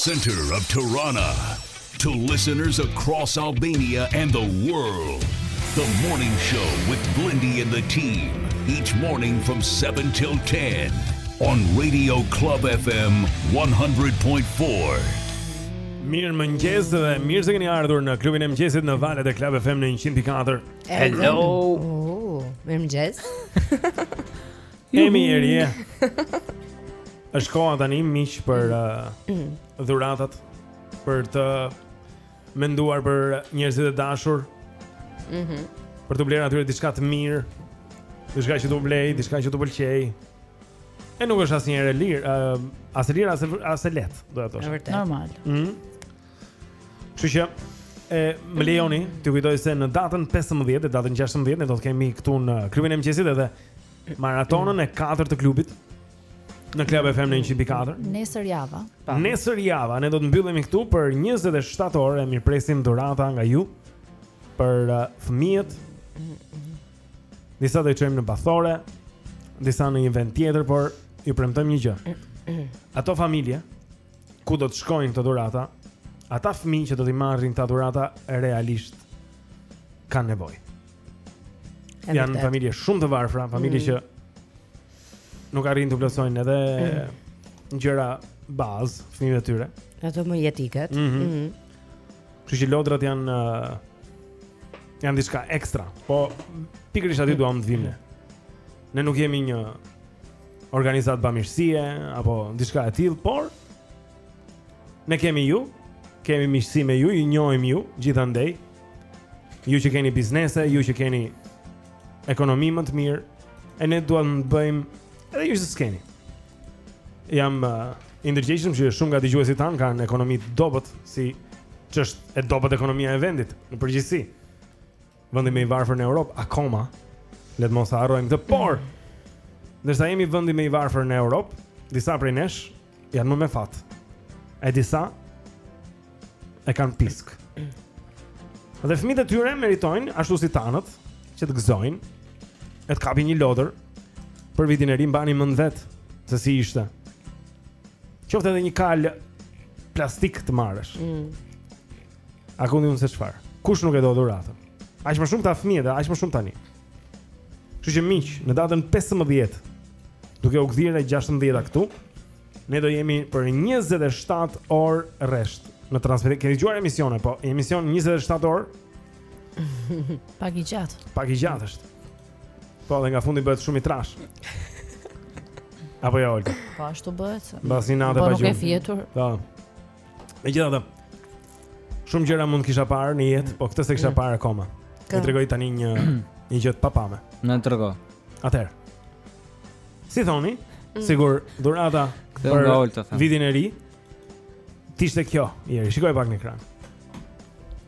center of Tirana to listeners across Albania and the world. The morning show with Blindy and the team each morning from 7 till 10 on Radio Club FM 100.4. Mirëmëngjes dhe mirë se keni ardhur në klubin e mëngjesit në valët e Club FM në 104 Hello oh, Mirëmëngjes E mirë është koha tani miq për uh, dhuratat Për të menduar për njerëzit e dashur mm -hmm. Për t'u blerë atyre diçka të mirë Diçka që t'u vlejë, diçka që t'u pëlqejë E nuk është asnjëherë e lirë, uh, as e lirë as e as e lehtë, do të thosha. Është vërtet. Normal. Ëh. Mm Kështu që e më lejoni t'ju kujtoj se në datën 15 dhe datën 16 ne do të kemi këtu në klubin e mëngjesit edhe maratonën e katërt të klubit në Club FM në 104. Nesër java. Pa. Nesër java ne do të mbyllemi këtu për 27 orë e mirëpresim dhurata nga ju për uh, fëmijët Disa do t'i çojmë në Bathore, disa në një vend tjetër, por ju premtojmë një gjë. Ato familje ku do të shkojnë këto dhurata, ata fëmijë që do t'i marrin këta dhurata realisht kanë nevojë. Janë familje shumë të varfra, familje mm. që nuk arrijnë t'u plotësojnë edhe mm. gjëra bazë fëmijëve të tyre. Ato më jetike. Mm -hmm. mm -hmm. Kështu që lodrat janë janë diçka ekstra. Po pikërisht aty duam të vimë ne. Ne nuk jemi një organizatë bamirësie apo diçka e tillë, por ne kemi ju, kemi miqësi me ju, ju njohim ju gjithandej. Ju që keni biznese, ju që keni ekonomi më të mirë, e ne duam të bëjmë edhe ju që s'keni. jam uh, i ndërgjegjshëm që shumë nga dëgjuesit tanë kanë ekonomi të dobët siç është e dobët ekonomia e vendit në përgjithësi. Vendi më i varfër në Europë akoma. Le të mos e harrojmë këtë, por ndërsa jemi vendi më i varfër në Europë, disa prej nesh janë më me fat. E disa e kanë pisk. Dhe fëmijët e tyre meritojnë ashtu si tanët që të gëzojnë e të kapin një lodër për vitin e ri mbani mend vet se si ishte. Qoftë edhe një kalë plastik të marrësh. Mm. A ku di unë se çfarë? Kush nuk e do dhuratën? Aq më shumë këta fëmijë dhe aq më shumë tani. Kështu që miq, në datën 15 duke u gdhirë 16-a këtu, Ne do jemi për 27 orë rresht në transmetim. Keni dëgjuar emisione, po emision 27 orë. Pak i gjatë. Pak i gjatë është. Po, dhe nga fundi bëhet shumë i trash. Apo jo, Olta. Po ashtu bëhet. Mbas një nate pa gjumë. Po nuk e fjetur. Po. Megjithatë, shumë gjëra mund të kisha parë në jetë, po këtë s'e kisha parë akoma. Ju tregoj tani një një gjë të paparë. Na trego. Atëherë. Si thoni? Sikur dhurata për vitin e ri. të ishte kjo, Thjeri. Shikoje pak në ekran.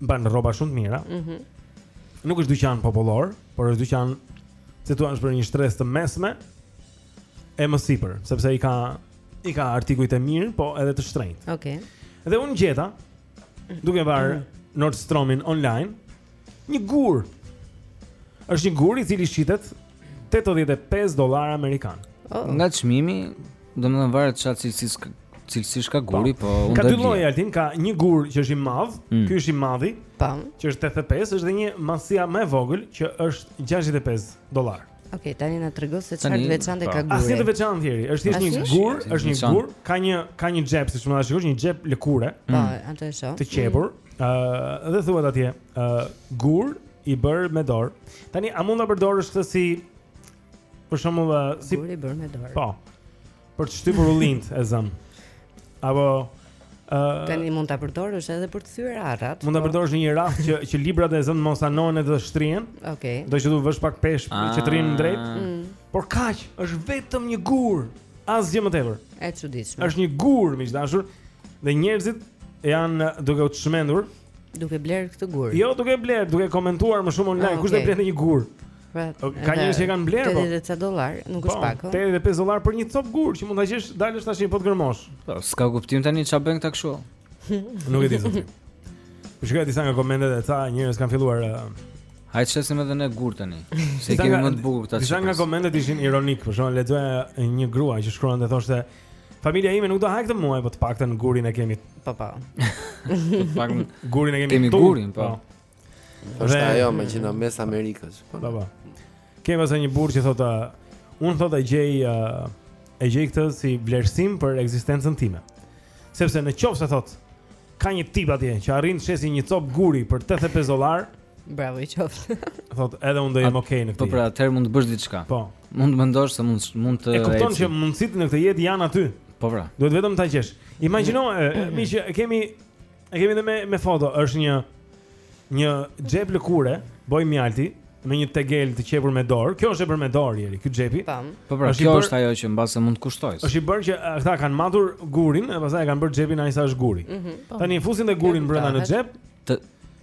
mban rroba shumë të mira. Mhm. Mm nuk është dyqan popullor, por është dyqan si të thuash për një shtresë të mesme e më sipër, sepse i ka i ka artikujt e mirë, po edhe të shtrenjtë. Okej. Okay. Dhe unë gjeta duke parë mm -hmm. Nordstromin online një gur. Është një gur i cili shitet 85 dollarë amerikan. Oh. Nga çmimi Domethënë varet çfarë cilësie ka cilësie ka guri, po, po unë do të. Ka dy lloje Altin, ka një gur që është i madh, mm. ky është i madhi. Po. Që është 85, është dhe një masia më e vogël që është 65 dollar. Okej, okay, tani na trego se çfarë të veçantë ka guri. Asnjë të veçantë Thjeri, është thjesht një gur, është një gur, ka një ka një xhep, siç mund ta shikosh, një xhep lëkure. Po, mm. atë e shoh. Të qepur. Mm. Ëh, uh, dhe thuhet atje, ëh, uh, gur i bërë me dorë. Tani a mund ta përdorësh këtë si Për shembull, si gur i bërë me dorë. Po. Për të shtypur ullinjtë e zëmë. Apo ë uh, tani mund ta përdorësh edhe për të thyer arrat. Mund ta po. përdorësh në një raft që që librat e zëmë të mos anohen edhe të shtrihen. Okej. Okay. Do që t'u vësh pak peshë ah. që të rrinë drejt. Mm. Por kaq, është vetëm një gur. Asgjë më tepër. E çuditshme. Është një gur, miq të dashur. Dhe njerëzit janë duke u çmendur Duke blerë këtë gur. Jo, duke blerë, duke komentuar më shumë online, ah, kush do të një gur? Pra, ka njerëz që kanë blerë po. 80 dollar, nuk është po, pak. 85 po. dollar për një copë gur që mund ta gjesh, të dalësh jashtë e po të gërmosh. Po, s'ka kuptim tani ç'a bën këta kështu. Nuk e di zot. Po shikoja disa nga komentet e ca njerëz kanë filluar Hajt të shesim edhe ne gurë tani Se i kemi më të bukur këta Disa nga komentet ishin ironike Për shembull, lexoja një grua që shkruan dhe thoshte Familja ime nuk do hajë këtë muaj, po të paktën gurin e kemi. Po po. Të paktën gurin e kemi. Kemi gurin, po. po. Është ajo meqë në mes Amerikës. Po po. Kemi pastaj një burrë që thotë, unë thotë e gjej e gjej këtë si vlerësim për ekzistencën time. Sepse në qoftë se thotë Ka një tip atje që arrin të shesë një copë guri për 85 dollarë. Bravo i qoftë. Thot edhe unë do jem okay në këtë. Po pra, atëherë mund të bësh diçka. Po. Mund të mendosh se mund mund të E kupton që mundësitë në këtë jetë janë aty. Po pra. Duhet vetëm ta gjesh. Imagjino, miq, e kemi e kemi edhe me me foto, është një Një xhep lëkure, bojë mjalti, me një tegel të qepur me dorë. Kjo është e bërë me dorë Jeri, ky xhepi. Tam. Po pra, kjo është ajo që mbase mund të kushtojë. Është i bërë që ata kanë matur gurin e pastaj e kanë bërë xhepin ai sa është guri. Mm -hmm, po. Tani fusin dhe gurin brenda në xhep. Të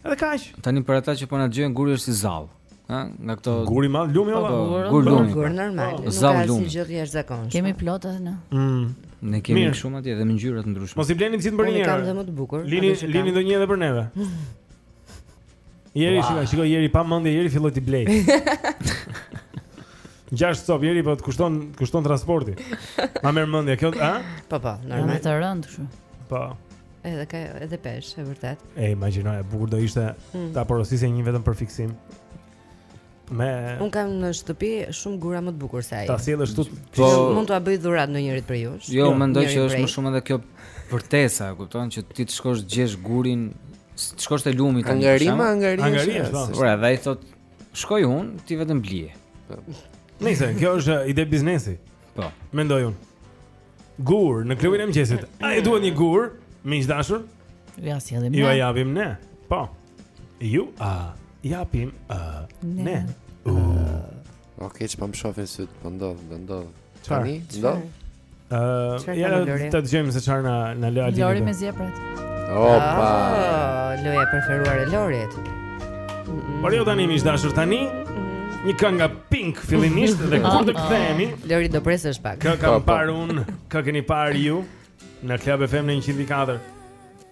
Edhe kaq. Tani për ata që po na dëgjojnë guri është si zall. Ha, nga këto gur i madh lumi apo po, gur lumi. Gur normal. Po, nuk ka asgjë të jashtëzakonshme. Kemi plot edhe ne. Mm. Ne kemi shumë atje dhe me ngjyra të ndryshme. Mos i bleni të gjithë për një herë. Kam dhe më të bukur. Lini lini ndonjë edhe për neve. Jeri, wow. shikoj, shikoj, Jeri, pa mëndje, Jeri filloi t'i blej. 6 copë Jeri po të kushton të kushton transporti. Ma merr mendja kjo, a? Po po, normal. Më të rëndë kështu. Po. Edhe ka edhe peshë, e vërtetë. E imagjinoja, bukur do ishte mm. ta porosisje një vetëm për fiksim. Me Unë kam në shtëpi shumë gura më të bukur se ai. Ta sjell ështu. Po mund t'ua bëj dhuratë ndonjërit për ju. Jo, jo, mendoj se është më shumë edhe kjo përtesa, kupton që ti të shkosh të gjesh gurin, të shkosh te lumi tani. Angaria, angaria. Angaria. Po. Ora, ai thotë Shkoj unë, ti vetëm blije. Nice, kjo është ide biznesi. Po. Mendoj unë. Gur në klubin e mëngjesit. A ju duhet një gur? Miq të dashur? Ja si edhe më. Jua japim ne. Po. Jua japim ne. Okej, ç'po më shofin sytë? Po ndodh, ndodh. Çfarë? Ndodh. Ëh, ja të dëgjojmë se çfarë na na lë Altin. Lori me zebrat. Opa, ah, loja e preferuar e Lorit. Por jo tani miq të dashur tani. Mhm. Një këngë nga Pink fillimisht dhe kur të ah. kthehemi, Lori do presësh pak. Kë kam parë unë, kë keni parë ju në Club FM në 104.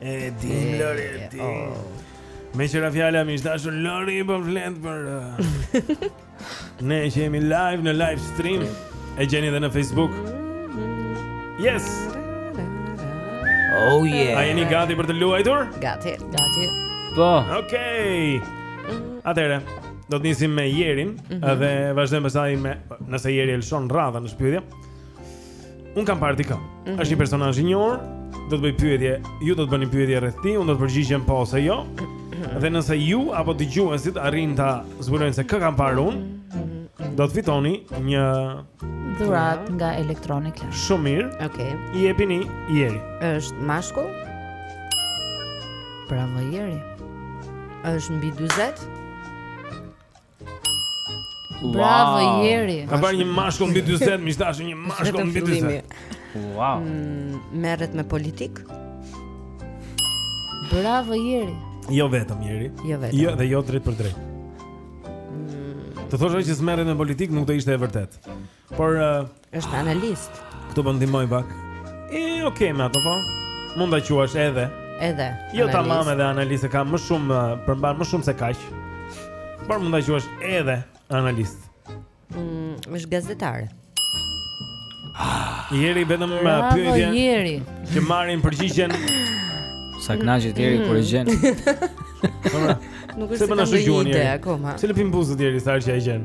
E dim Lori, e dim. Oh. Me që ra fjala miq të dashur Lori po flet për uh, Ne që jemi live në live stream E gjeni edhe në Facebook Yes Oh yeah A jeni gati për të luajtur? Gati Gati Po Okej Atëherë Do të nisim me Jerin mm -hmm. Dhe vazhdojmë pastaj me Nëse Jeri e lëshon radhën e shpjegoj Unë kam parë dikë. Mm -hmm. Është një personazh i njohur, do të bëj pyetje, ju do të bëni pyetje rreth tij, unë do të përgjigjem po ose jo. Mhm. Dhe nëse ju apo dëgjuesit arrini ta zbulojnë se kë kam parë unë, mhm. do të fitoni një dhuratë nga Electronic Land. Shumë mirë. Okej. Okay. I jepi ti Jeri. Është mashkull? Bravo Jeri. Është mbi 40? Bravo wow. Jeri. Ka parë një mashkull mbi 40, më thashë një mashkull mbi 40. Wow. Mm, merret me politik? Bravo Jeri. Jo vetëm Jeri. Jo vetëm. Jo dhe jo drejt për drejt. Mm. Të thoshë që s'merret me politik nuk do ishte e vërtetë. Por uh, është analist. Këtu po ndihmoj pak. E okay, me ato po. Mund ta quash edhe. Edhe. Jo tamam edhe analist se ka më shumë uh, përmban më shumë se kaq. Por mund ta quash edhe analist. Mm, është gazetar. Jeri vetëm me uh, pyetje. Jeri. Që marrin përgjigjen. Sa kënaqet Jeri mm. kur e gjen. Nuk është se po kam një ide akoma. Cili pin buzët Jeri sa që e gjen?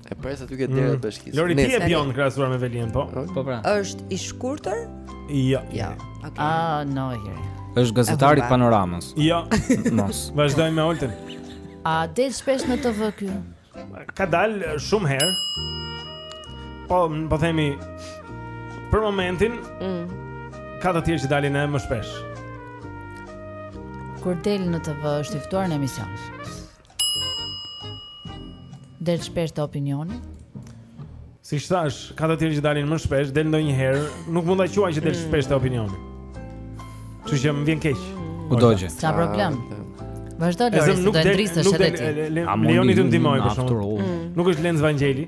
E pres aty ke mm. dera e bashkisë. Lori ti e bën krahasuar me Velinë, po? Po pra. Është i shkurtër? Jo. Jo. Okej. Ah, no Jeri. Është gazetar i Panoramës. Jo. Mos. Vazhdojmë me Olten. A del shpesh në TV ky? Ka dalë shumë herë. Po, po themi për momentin. Mm. Ka të tjerë që dalin më shpesh. Kur del në TV është i ftuar në emision. Del shpesh te Opinioni? Siç thashë, ka të tjerë që dalin më shpesh, del ndonjëherë, nuk mund ta quaj që del mm. shpesh te Opinioni. Kështu që më vjen keq. U dogje. S'ka problem? Vazhdo Lori, se do ndrisësh edhe ti. Lejoni të ndihmoj për shumë. Mm. Nuk është Lorenc Vangjeli.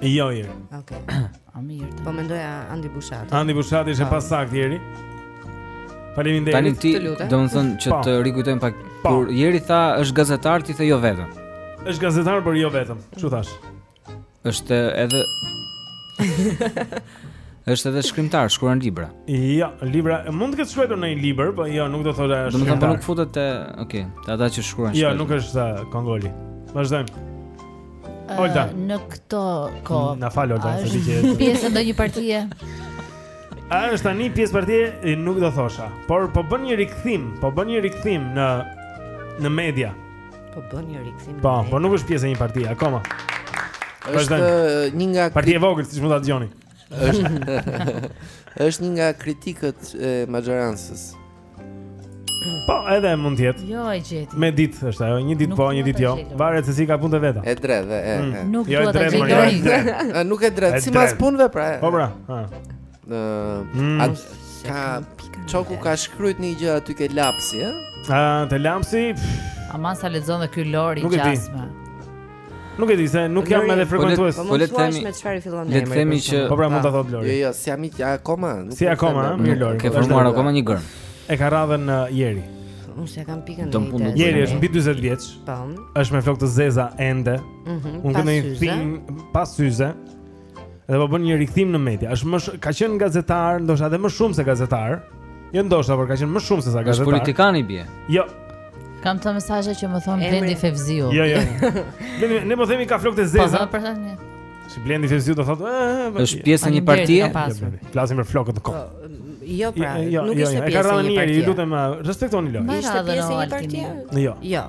Jo, jo. Okej. Okay. A mirë. Po mendoja Andi Bushati. Andi Bushati është po. e saktë Jeri. Faleminderit. Tani ti, domethënë që po. të rikujtojmë pak po. kur Jeri tha është gazetar, ti the jo vetëm. Është gazetar, por jo vetëm. Ç'u thashë? Është edhe Është edhe shkrimtar, shkruan libra. Jo, libra, mund të ketë shkruar ndonjë libër, po jo, nuk do të thotë ajo. Domethënë po nuk futet te, okay, te ata që shkruan. Jo, nuk është Kongoli. Vazhdojmë. Olta. Në këtë kohë. Na fal Olta, se ti je pjesë ndonjë partie. A është tani pjesë partie nuk do thosha, por po bën një rikthim, po bën një rikthim në në media. Po bën një rikthim. Po, po nuk është pjesë e një partie akoma. Është një nga partitë e vogla, siç mund ta dëgjoni. Është është një nga kritikët e maxhorancës. Po, edhe mund të jetë. Jo, e gjeti. Me ditë është ajo, një ditë po, një ditë jo. Varet se si i ka punët vetë. E drejtë, dhe, e. Mm. Nuk jo, duhet të gjej. Nuk e drejtë, simbas punëve pra. Po pra. Ë, mm. ka Çoku ka shkruajt një gjë aty ke lapsi, ë? Ë, te lapsi. Aman sa lexon dhe ky Lori gjasme. Nuk e di se nuk jam edhe frekuentues. Po le të themi me çfarë fillon emri. Le të themi që po pra mund ta thotë Lori. Jo, jo, s'e kam akoma. S'e ke akoma, mirë Lori. S'ke formuar akoma një gërmë. E ka radhën uh, Jeri. Unë s'e kam pikën e idesë. Jeri është mbi 40 vjeç. Po. Është me flokë të zeza ende. Mhm. Unë e mendoj edhe pa syze. Edhe po bën një rikthim në media. Është, më, ka qenë gazetar, ndoshta edhe më shumë se gazetar. Jo ndoshta, por ka qenë më shumë se sa gazetar. Është politikan i bie. Jo. Kam mesazhe që më thonë Blendi Fevziu. Jo, jo. Ne ne po themi ka flokë të, po, zeza. Po, për tani. Si Blendi Fevziu do të thotë, ëh, është pjesë e një partie. Flasim për flokët në kohë. Po, jo, pra, jo, jo, nuk ishte pjesë e një partie. Ju lutem, respektoni lojën. Ishte pjesë e një partie? Jo. Jo.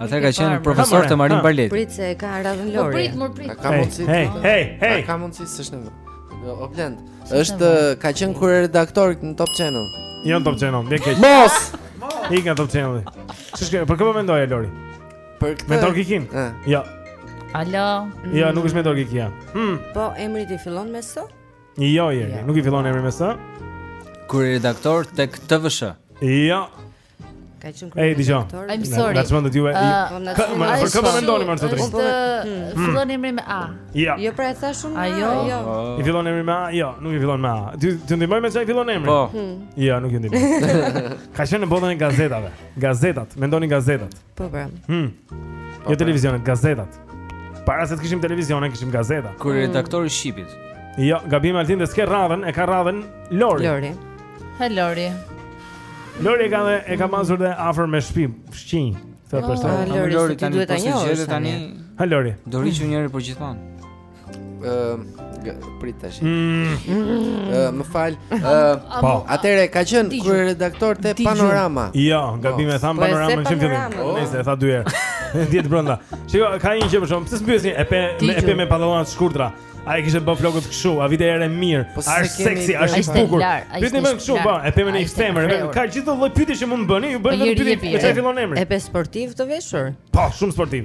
A ka qenë profesor te Marin Barleti. Prit se ka radhën Lori. Po prit, më prit. Ka mundësi. Hey, hey, hey. Ka mundësi s'është në. Jo, o Blend. Është ka qenë kryeredaktor në Top Channel. Jo në Top Channel, më keq. Mos. Ik nga Top Channel. Ç'është? Për kë po mendoj Lori? Për këtë. Mentor Kikinë. Jo. Alo. Jo, nuk është Mentor Kikia. Hm. Po emri i fillon me S? Jo, jo, nuk i fillon emri me S. Kryeredaktor tek TVSH. Jo. Ka qenë kryeredaktor I'm sorry Na çmendët juve Për kë po mendoni more zotëri I fillon emri me A Jo Jo pra e thashë unë A jo Jo I fillon emri me A Jo Nuk i fillon me A T'ju ndihmoj me ça i fillon emri Po Jo nuk i ndihmoj Ka qenë në botën e gazetave Gazetat Mendoni gazetat Po pra. Hm. Po, jo televizionet, gazetat. Para se të kishim televizione, kishim gazeta. Kryeredaktori i, mm, Shqipit. Jo, gabim Altin dhe s'ke radhën, e ka radhën Lori. Lori. Hë Lori. Lori e ka dhe, e ka mm. pasur dhe afër me shpi, fqinj. Këtë oh, person. Lori, Lori tani, po s'e gjete tani. Hë Lori. Do rrijë njeri për gjithmonë. Ëm, prit tash. Ë, më fal. Ë, Po. atëherë ka qenë Dëgjo. kryeredaktor te Dëgjo. Panorama. Jo, gabim e thamë Po, e se Panoramën që në fillim. Panoramën. Po, Nëse e tha dy herë. Direkt brenda. Shiko, ka një gjë për shkak, pse s'pyesni e pe me e Dëgjo. pe me pantallona të shkurtra. A e kishte bërë flokët kështu, a vinte erë e mirë, Po, a është se kemi seksi, a është i Ishte bukur. larë, a Pyetni ishte më kështu, larë. po, e pe me A një ishte femër, e pe- krehur. ka gjithë lloj pyetjesh që mund të bëni, ju bëni Jeri vetëm pyetje, jepi, me çfarë e- fillon emri? E pe sportiv të veshur? Po, shumë sportiv.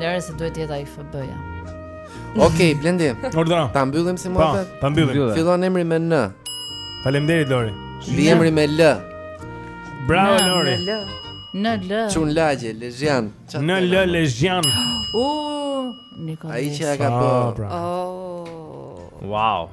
Lëre se duhet të jetë ai FB-ja. Okej, okay, Blendi. Urdhëro. Ta mbyllim si lojë. Ta mbyllim. I fillon emri me N. Faleminderit Lori. Mbiemri me L. Bravo Lori. N L. Çun lagjeje, lezhjan. N L lezhjan. U Nikoll Lesi. Ai që ka bërë. Pra. Oh. Wow.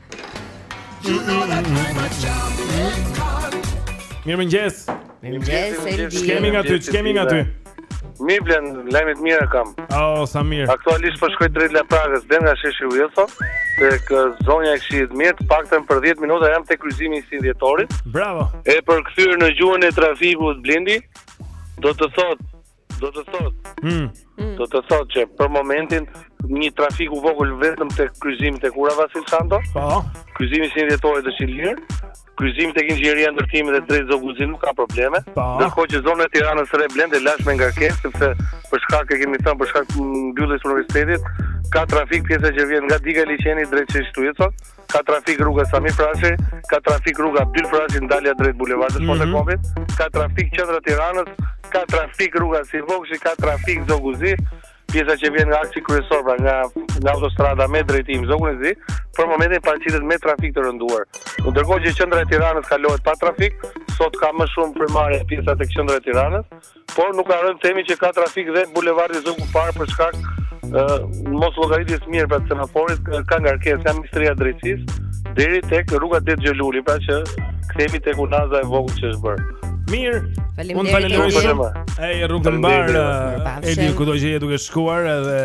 Mirëmëngjes Mirëmëngjes Ç'kemi nga ty, ç'kemi nga ty Mirë Blend, lajme të mira kam Oh, sa mirë Aktualisht për po shkoj drejt Laprakës Dhe nga sheshi Italia Tek Zonja e Këshillit të Mirë Të paktën për 10 minuta jam te kryqëzimi i 21 Dhjetorit Bravo E përkthyer në gjuhën e trafikut Blendi Do të thotë Do të thot. Mm. mm. Do të thot që për momentin një trafik i vogël vetëm te kryqëzimi te ura Vasil Shanto. Po. Kryqëzimi si dhjetorit është i lirë. Kryqëzimi tek inxhinieria e ndërtimit dhe drejt Zogut të Zi nuk ka probleme. Po. Ndërkohë që zona e Tiranës së re mbetet ende me ngarkesë sepse për shkak e kemi thënë për shkak të mbylljes së universitetit ka trafik pjesa që vjen nga Diga e Liqenit drejt Çeshtujesës. ka trafik rruga Sami Frashëri, ka trafik rruga Abdyl Frashëri, dalja drejt bulevardit Sport mm -hmm. ka trafik qendra e Tiranës, ka trafik rruga Asim Vokshi, ka trafik Zogu i Zi, pjesa që vjen nga aksi kryesor, pra nga nga autostrada me drejtim Zogun e Zi, për momentin paraqitet me trafik të rënduar. Ndërkohë që qendra e Tiranës kalohet pa trafik, sot ka më shumë primare pjesa tek qendra e Tiranës. Por nuk ka arritur të themi që ka trafik dhe bulevardi Zogu i Parë për shkak mosllogaritjes mirë të semaforit ka ngarkesë nga Ministria e Drejtësisë deri tek rruga Det Xheluli, pra që kthehemi tek unaza e vogël që është bërë. Mirë. Faleminderit. Faleminderit shumë. Ej, rrugë të mbarë. Edi ku do të jetë duke shkuar edhe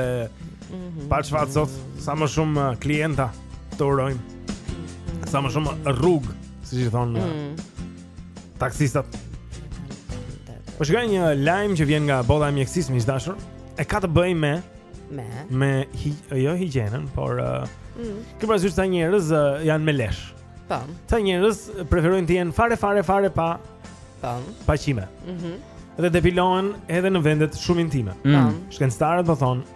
mhm. paç sot sa më shumë uh, klienta të urojmë. Sa më shumë rrugë, siç i thonë. Uh, mhm. taksistat. Po shkoj te një lajm që vjen nga bota e mjekësisë miq të dashur. E ka të bëjë me me me hi, jo higjienën, por uh, mm. ke parasysh sa njerëz uh, janë me lesh. Po. Sa njerëz preferojnë të jenë fare fare fare pa pa po. pa qime. Mhm. Mm dhe depilohen edhe në vendet shumë intime. Mm. Shkencëtarët po thonë,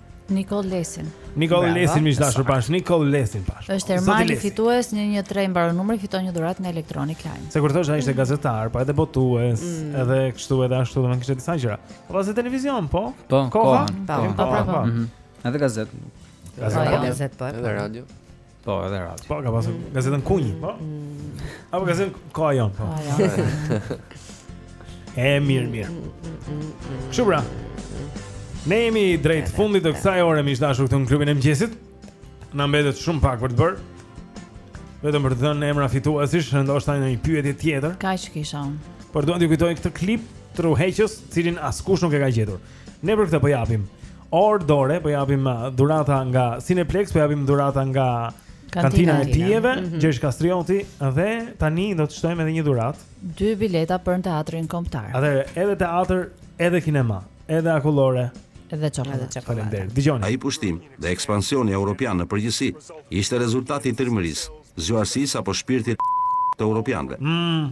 Nikol Lesin. Nikol Lesin miq të dashur pashë, Nikol Lesin pashë. Është Ermali fitues 113 mbaron numri, fiton një dhuratë nga Electronic Line. Se kur thoshte ai ishte gazetar, po edhe botues, mm. edhe kështu edhe ashtu, domethënë kishte disa gjëra. Po ka pas televizion, po? Po, koha. Po, po, po. Edhe gazetë. Gazetë, po. Edhe radio. Po, edhe radio. Po, ka pasur mm. gazetën Kunji, po. Mm. Apo gazetën Koha Jonë, po. e mirë, mirë. Kështu pra. Ne jemi drejt fundit të kësaj ore miq të dashur këtu në klubin e mëngjesit. Na mbetet shumë pak për të bërë. Vetëm për të dhënë emra fituesish, ndoshta ndonjë pyetje tjetër. Kaq kisha. Por dua t'ju kujtoj këtë klip tërheqës, të cilin askush nuk e ka gjetur. Ne për këtë po japim orë dore, po japim uh, dhurata nga Cineplex, po japim dhurata nga Kantina e Pijeve, mm -hmm. Gjergj Kastrioti dhe tani do të shtojmë edhe një dhuratë. Dy bileta për në teatrin kombëtar. Atëherë, edhe teatër, edhe kinema, edhe akullore, edhe çokoladë. Faleminderit. Dëgjoni. Ai pushtim dhe ekspansioni europian në përgjithësi ishte rezultat i trimërisë, zgjuarsisë apo shpirtit të europianëve. Mm.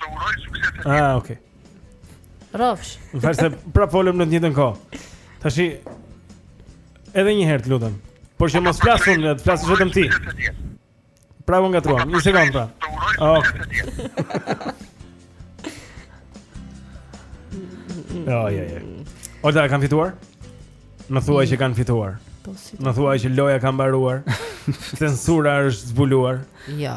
Të uroj sukses e tjera. Ah, okay. Rrofsh. Më fal se pra folëm në të njëjtën kohë. Tashi edhe një herë të lutem. Por që mos flas unë, të flasësh vetëm ti. Pra unë gatruam. Një sekond pra. Të uroj sukses ah, e tjera. Jo, jo, jo. Olta, kanë fituar? Më thuaj që kanë fituar. Po, Më thuaj që loja ka mbaruar. Censura është zbuluar. Jo.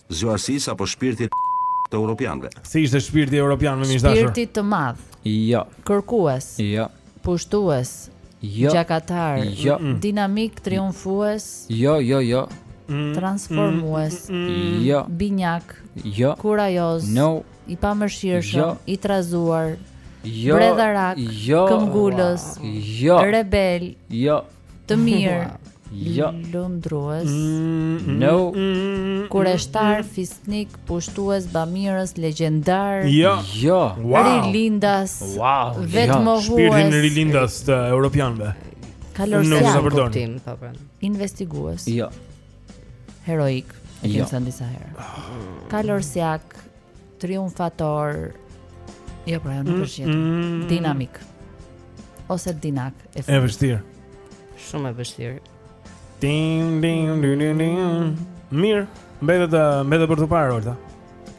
Zgjuarsisë apo shpirtit të Europianëve. Si ishte shpirti i Europianëve miq të dashur? Shpirtit të madh. Jo. Kërkues. Jo. Pushtues. Jo. Gjakatar. Jo. Dinamik triumfues. Jo, jo, jo. Mm, transformues. Mm, mm, jo. Binjak. Jo. Kurajoz. No. I pamëshirshëm, jo. i trazuar. Jo. Bredharak. Jo. Këmbgulës. Jo. Rebel. Jo. Të mirë. Jo. Lundrues. Mm, mm, no. Mm, Kureshtar, fisnik, pushtues, bamirës, legjendar. Jo. Jo. Wow. Rilindas. Wow. Vetëmohues. Shpirtin Rilindas të europianëve. Kalorësiak. Nuk sa përdorim. Po, po. Investigues. Jo. Heroik. Jo, e kemi thënë disa herë. Kalorësiak. Triumfator. Jo, pra, jo, nuk mm, është jetë. Mm. Dinamik. Ose dinak. E, e vështirë. Shumë e vështirë. Ding, ding, ding, ding, ding. Mirë, mbetet, mbetet për t'u parë, Olta.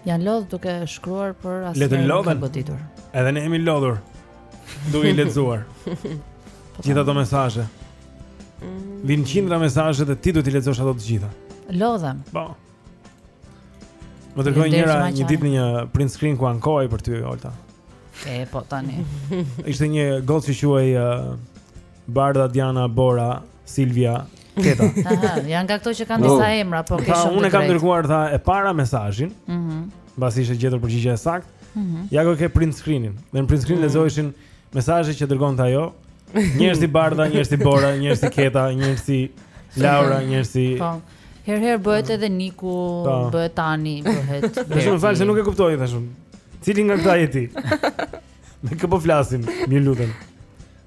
Janë lodhë duke shkruar por asnjëri nuk e ka goditur. Edhe ne jemi lodhur, duke i lexuar. Po gjithë ato mesazhe. Mm. Vijnë qindra mesazhe edhe ti do t'i lexosh ato të gjitha. Lodhem. Po. Më dërgoi njëra një ditë në një print screen ku ankohej për ty, Olta. E, po, tani. Ishte një gocë që quhej uh, Barda, Diana, Bora, Silvia, Keta. Aha, janë nga këto që kanë disa emra, po ke shumë. Unë kam dërguar tha e para mesazhin. Mhm. Mm Mbas ishte gjetur përgjigja e saktë. Mhm. Mm ja ku ke print screenin. Dhe në print screen mm -hmm. lexoheshin mesazhet që dërgonte ajo. Një herë si Bardha, një herë si Bora, një herë si Keta, një herë si Laura, një herë si po. Herë herë bëhet edhe Niku, po. bëhet Tani, bëhet Berti. Më shumë falë se nuk e kuptoj, thashë unë. Cili nga këta je ti? Me kë po flasim, mirë lutem.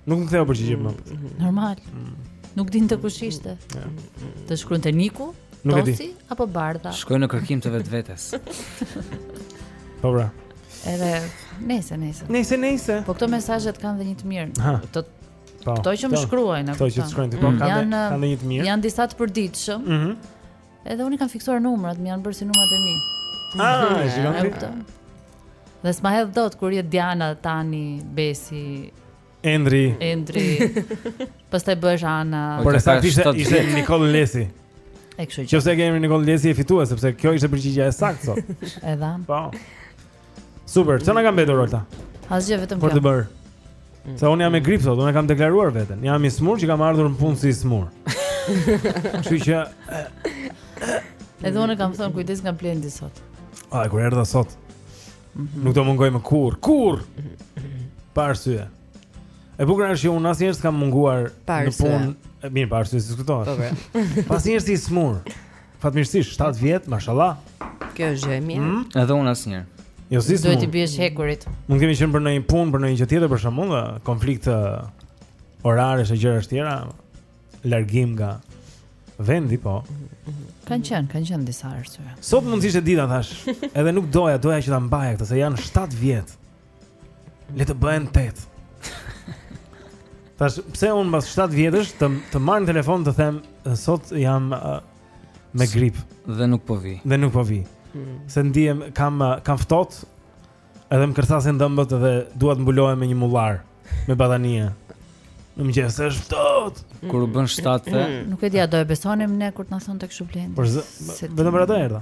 Nuk më ktheu përgjigje më. Mm. Normal. Mm. Nuk dinte kush ishte. Të shkruante Niku, Tosi apo Bardha. Shkoi në kërkim të vetvetes. Po pra. Edhe nejse, nejse. Nejse, nejse. Po këto mesazhet kanë dhe një të mirë. Të Po. Kto që më shkruajnë apo? Kto që shkruajnë, po mm. kanë kanë një të mirë. Janë disa të përditshëm. Ëh. Mhm. Edhe unë i kam fiksuar numrat, më janë bërë si numrat e mi. Ah, e shikoni. Dhe s'ma hedh dot kur je Diana tani Besi Endri. Endri. Pastaj bësh Ana. Por sa kishte ishte Nikol Lesi. E kështu që. Që se kemi Nikol Lesi e fituar sepse kjo ishte përgjigjja e saktë sot. Edhe. Po. Super, çfarë na ka mbetur Olta? Asgjë vetëm kjo. Për të bërë. Mm. Se unë jam me grip sot, unë kam deklaruar veten. Jam i smurë që kam ardhur në punë si i smurë. Kështu që Edhe unë kam thënë kujdes nga Blendi sot. Ah, kur erdha sot. Mm -hmm. Nuk do mungoj më kurrë, kurrë. Pa arsye. E bukura është që unë asnjëherë s'kam munguar në punë. Mirë, pa arsye diskutohet. Po. po. Asnjëherë si i smurë. Fatmirësisht 7 vjet, marshallah. Kjo është gjë e mirë. Mm? Edhe unë asnjëherë. Jo si i smurë. Duhet t'i biesh hekurit. Mund të kemi qenë për ndonjë punë, për ndonjë gjë tjetër për shembull, konflikt oraresh e gjërash të tjera, largim nga vendi po. Kanë qenë, kanë qenë disa arsye. Sot mund të ishte dita thashë. Edhe nuk doja, doja që ta mbaja këtë se janë 7 vjet. Le të bëhen 8. Thashë pse unë mbas 7 vjetësh të të marr në telefon të them sot jam uh, me grip dhe nuk po vij. Dhe nuk po vij. Hmm. Se ndihem kam kam ftohtë. Edhe më kërcasin dhëmbët dhe dua të mbulohem me një mullar me batanije. Në mëngjes është ftohtë Kur u bënë shtatë the mm. Nuk e di a do e besonim ne kur të na thoshte kështu Blendi Por vetëm për atë erdha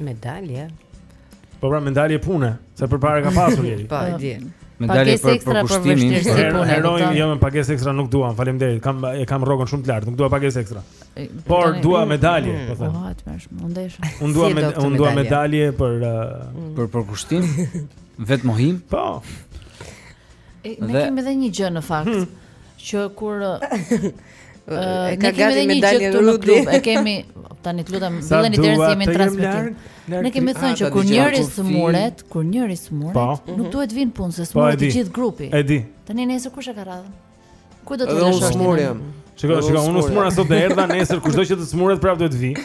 Medalje. Po pra medalje pune, se përpara ka pasur njëri. Po, e di. Medalje për përkushtimin. Heroi jo me pagesë ekstra nuk dua. Faleminderit. Kam e kam rrogën shumë të lartë, nuk dua pagesë ekstra. Por dua medalje, po them. Po, atë më shumë mundesha. Unë dua me unë dua medalje për uh, mm. për përkushtim. Vetëmohim? Po. Ne kemi edhe një gjë në fakt hmm. që kur uh, E ka gati medaljen Rudi E kemi Tani të lutem mbylleni derën se jemi në transmitim Ne kemi thënë që kur njëri sëmuret Kur njëri sëmuret po. Nuk mhm. duhet të vijë në punë Se po, sëmuret i gjithë grupi E di Tani nesër kush e ka radhën Ku do të lëshë Edhe unë sëmurë jam Shiko, shiko, unë u sëmura sot erdha Nesër kushdo që të sëmuret prapë duhet të vijë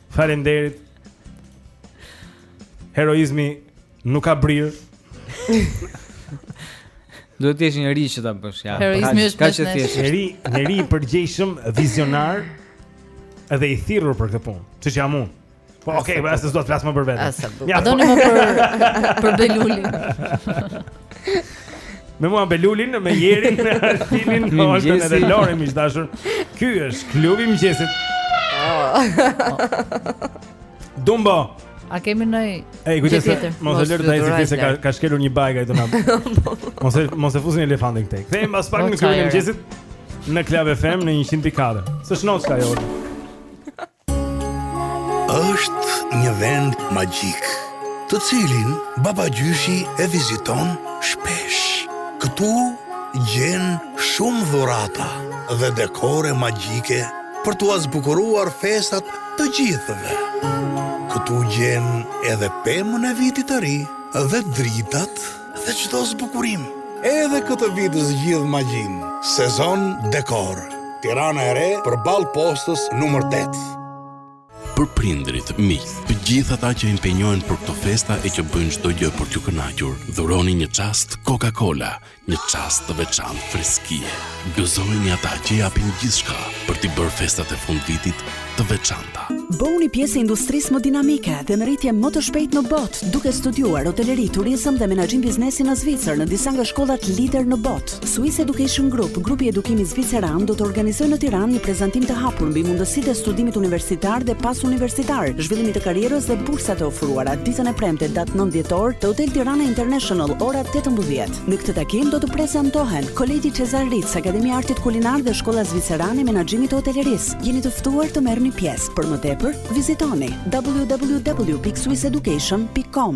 Faleminderit. Heroizmi nuk ka brirë. Duhet të jesh njeri që ta bësh ja. Heroizmi është kaq i thjeshtë. Njeri, njeri i përgjegjshëm, vizionar dhe i thirrur për këtë punë. Që jam unë. Po, okay, basta, s'do të flas më për veten. Ja, doni më për për Belulin. Me mua Belulin, me Gerin, me Artinin, me Oltën dhe Lorin miq të dashur. Ky është klubi i mëngjesit. Dumbo. A kemi në Ej, kujdes, mos e lër të ecë se ka ka shkelur një bajgë aty na. Mos e mos e fusni elefantin këtej. Kthehemi pas pak në klubin e mëngjesit në Club FM në 104. S'është noc ka jot. Është një vend magjik, të cilin babagjyshi e viziton shpesh. Këtu gjen shumë dhurata dhe dekore magjike për t'ua zbukuruar festat të gjithëve. Këtu gjen edhe pemën e Vitit të Ri dhe dritat Dhe çdo zbukurim. Edhe këtë vit zgjidh magjinë. Sezon Dekor, Tirana e Re përballë postës numër tetë. Për prindërit, miqtë, të gjithë ata që impenjohen për këto festa e që bëjnë çdo gjë për t'ju kënaqur, dhuroni një çast Coca-Cola, një çast të veçantë freskie. Gëzojini ata që japin gjithçka për t'i bërë festat e fundvitit të veçanta. Bëhuni pjesë e industrisë më dinamike dhe me rritje më të shpejtë në botë, duke studiuar hoteleri, turizëm dhe menaxhim biznesi në Zvicër në disa nga shkollat lider në botë. Swiss Education Group, grupi i edukimit zviceran, do të organizojë në Tiranë një prezantim të hapur mbi mundësitë e studimit universitar dhe pasuniversitar, zhvillimit të karrierës dhe bursat e ofruara ditën e premte datë 9 dhjetor te Hotel Tirana International ora 18. Në këtë takim do të prezantohen Kolegji Cezar Ritz, Akademia e Artit Kulinar dhe Shkolla Zvicerane e Menaxhimit të Hotelerisë. Jeni të ftuar të merrni pjesë. Për më tepër, vizitoni www.swisseducation.com.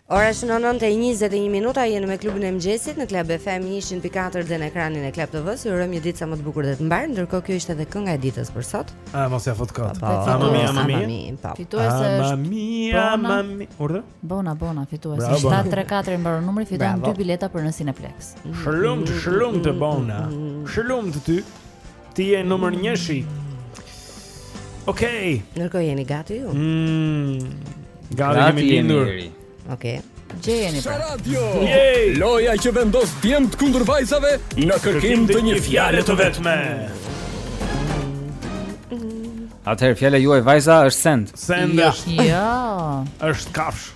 Ora shënon 9:21 minuta, jemi me klubin e mëngjesit në Club FM 104 dhe në ekranin e Club TV-së. Ju urojmë një ditë sa më të bukur dhe të mbarë. Ndërkohë kjo ishte edhe kënga e ditës për sot. A mos ia fut kot. Mama mia, mama mia. Po. Fituese është. Mama mia, mama mia. Urdhër? Bona, bona, fituese. 734 mbaron numri, fiton dy bileta për në Cineplex. Shlum, shlum të bona. Shlum të ty. Ti je numër 1-shi. Okej. Ndërkohë jeni gati ju? Mm. Gati jemi lindur. Okej. Gjejeni pra. Radio. Yay. Loja që vendos djemtë kundër vajzave në kërkim të një fjale të vetme. Atëherë fjala juaj vajza është send. Send. Jo. Ja. Është kafshë.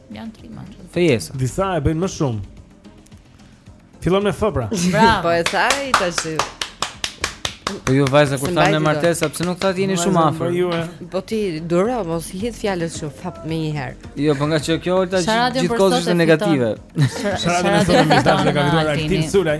Janë tri mangë. Fejesa. Disa e bëjnë më shumë. Fillon me F pra. Bravo. Po e sa i të gjithë. Po ju vajza kur thanë martesa, pse nuk thatë jeni shumë afër? Po, po ti duro mos i hit fjalës shumë fap më një herë. Jo, po nga që kjo ulta gjithkohë është negative. Sa radhë për sot e ka fituar Altin Sulaj.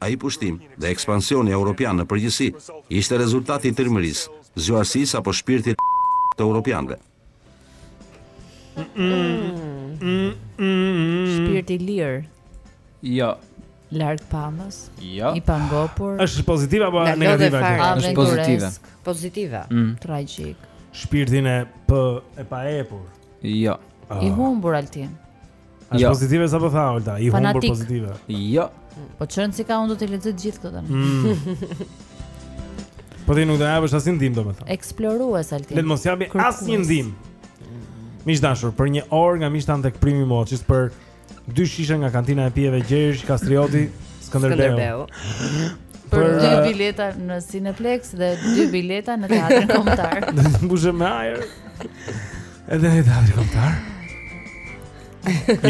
Ai pushtim, dhe ekspansioni europian në përgjithësi, ishte rezultati i trimërisë, zgjuarsisë apo shpirtit të europianëve. Shpirt i lirë. Jo. Larg pamës. Jo. I pangopur. Është pozitive apo negative? Është pozitive. Pozitive. Mm. Tragjik. Shpirtin e p e pa epur. Jo. I ah. humbur Altin. Është jo. pozitive sapo tha Olta, i humbur pozitive. Jo. Po çon si ka unë do të lexoj gjithë këto tani. Mm. po ti nuk do japësh asnjë ndim domethënë. Eksplorues Altin. Le të mos japi asnjë ndim. Miq të dashur, për një orë nga miqtan tek Primi Moçis për dy shishe nga kantina e pijeve Gjergj Kastrioti, Skënderbeu. Skënderbeu. Për dy uh, bileta në Cineplex dhe dy bileta në Teatrin Kombëtar. Do të mbushë me ajër. Edhe edhe edhe kombëtar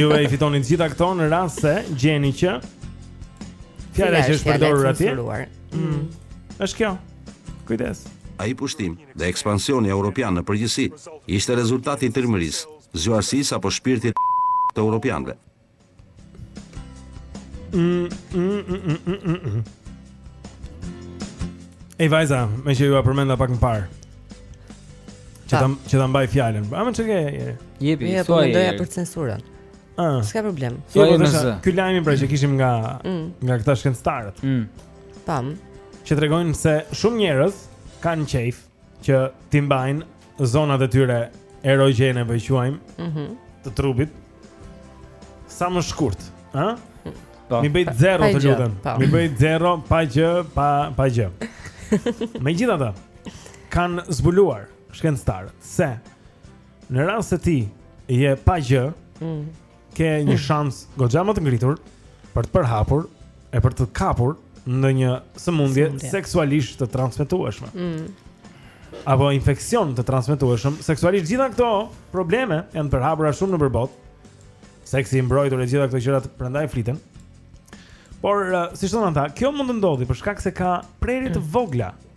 Ju i fitoni të gjitha këto në rast se gjeni që fjala që është përdorur atje mm. mm. është kjo Kujdes Ai pushtim dhe ekspansioni europian në përgjithësi ishte rezultati i trimërisë zgjuarsisë apo shpirtit të europianëve Mm, mm, mm, mm, mm, mm. Ej vajza, meqë jua përmenda pak më parë. Që ta që ta mbaj fjalën. A më çike? Jepi, ja, po mendoja për censurën. Ah. S'ka problem. Jo, po thashë, ky lajmi pra që kishim nga mm. nga këta shkencëtarët. Mm. Pam. Që tregojnë se shumë njerëz kanë qejf që t'i mbajnë zonat e tyre erogjene po i quajmë. Mhm. Mm të trupit. Sa më shkurt, ë? Po. M'i bëj zero të lutem. Po. M'i bëj zero pa gjë, pa pa gjë. Megjithatë, kanë zbuluar shkencëtarët se në rast se ti je pa gjë, mm. ke një hmm. shans goxha më të ngritur për të përhapur e për të kapur ndonjë sëmundje seksualisht të transmetueshme. Mm. Apo infeksion të transmetueshëm seksualisht gjitha këto probleme janë të përhapura shumë nëpër botë. Seksi i mbrojtur e gjitha këto gjëra prandaj fliten. Por uh, siç thonë ata, kjo mund të ndodhi për shkak se ka prerje të hmm. vogla mm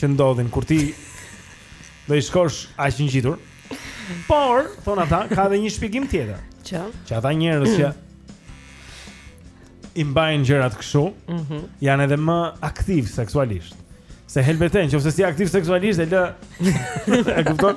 që ndodhin kur ti do i shkosh aq ngjitur. Por, thonë ata, ka edhe një shpjegim tjetër. Që? Që ata njerëz që i mbajnë gjërat kështu, mm -hmm. janë edhe më aktiv seksualisht. Se helbeten, qoftë se s'je aktiv seksualisht e lë E kupton?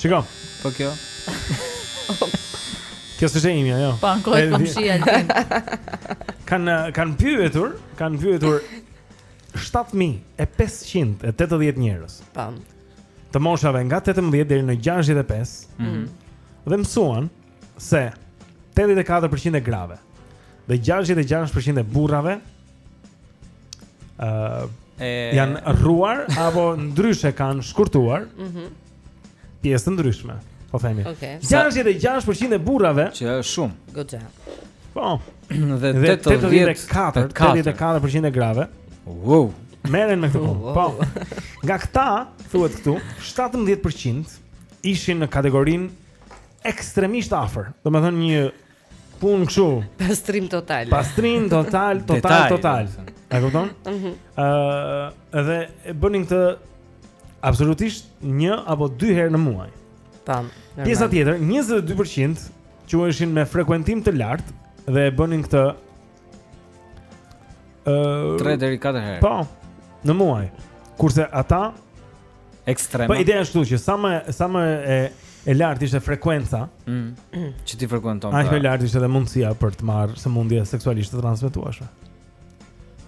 Shiko. Po kjo. Kjo s'është e imja, jo. Po ankohet komshia Altin. Kan kan pyetur, kan pyetur 7580 njerëz. Tam. Po. Të moshave nga 18 deri në 65. Mhm. Mm dhe mësuan se 84% e grave dhe 66% e burrave ë uh, janë rruar apo ndryshe kanë shkurtuar. Mhm. Mm pjesë të ndryshme, po themi. Okay. 66% e burrave që është shumë. Goxha. Po. Dhe 84, 84% e grave. Wow. Merren me këtë punë. Wow. Po. Nga këta, thuhet këtu, 17% ishin në kategorinë ekstremisht afër. Domethënë një punë kështu. Pastrim total. Pastrim total, total, total. A kupton? Ëh, mhm. edhe e bënin këtë absolutisht një apo dy herë në muaj. Tam. Pjesa tjetër, 22% quheshin me frekuentim të lartë dhe e bënin këtë ëh 3 deri 4 herë. Po. Në muaj. Kurse ata ekstreme. Po ideja është kjo që sa më sa më e e lartë ishte frekuenca, mm. që ti frekuenton. Aq më lartë ishte edhe mundësia për të marrë sëmundje seksualisht të transmetueshme.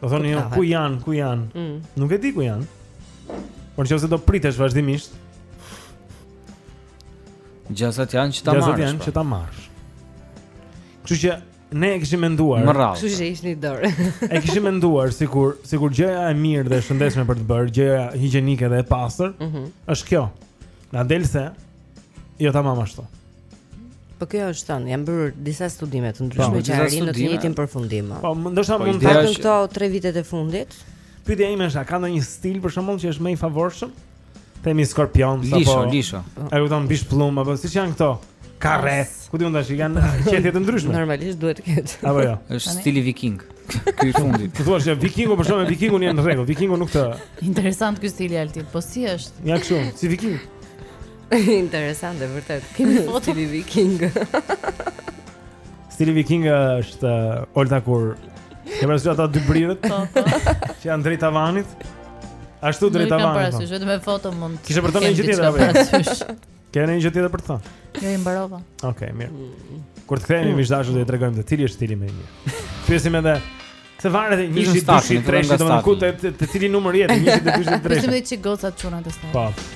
Do thoni jo, ku janë, ku janë? Mm. Nuk e di ku janë. Por në qoftë se do pritesh vazhdimisht, gjasat janë që ta marrësh. Gjasat janë që ta marrësh. Kështu që Ne e kishim menduar. Kështu që ishni dorë. e kishim menduar sikur sikur gjëja e mirë dhe e shëndetshme për të bërë, gjëja higjienike dhe e pastër, mm -hmm. është kjo. Na del se jo tamam ashtu. Po kjo është thënë, janë bërë disa studime të ndryshme po, që arrijnë në të njëjtin përfundim. Po, ndoshta po, mund të themi këto 3 vitet e fundit. Pyetja ime është, a ka ndonjë stil për shembull që është më i favorshëm? Themi skorpion, apo. Lisho, lisho. A ju don bisht pëllumb apo siç janë këto? Karre. Ku di unë tash janë qethje të ndryshme. Normalisht duhet të ketë. Apo jo. Është stili viking. Ky i fundit. Ti thua se vikingu për shkak të vikingun janë në rregull. Vikingu nuk të Interesant ky stili Altin. Po si është? Ja kështu, si viking. Interesante vërtet. Kemi foto stili viking. stili viking është uh, Olta kur kemi ato dy brirët. Po, po. Që janë drejt tavanit. Ashtu drejt tavanit. Nuk kam parasysh, vetëm me foto mund. Kishe për të thënë gjë tjetër apo? Ke një gjë tjetër për të thënë? Jo, i mbarova. Okej, okay, mirë. Kur të kthehemi miq të dashur do të tregojmë se cili është stili më i mirë. Pyesim edhe se varet një shit tash, tre shit domethënë ku të të cili numër jetë, një shit të dy shit tre. Pyesim edhe gocat çunat e stafit. Po.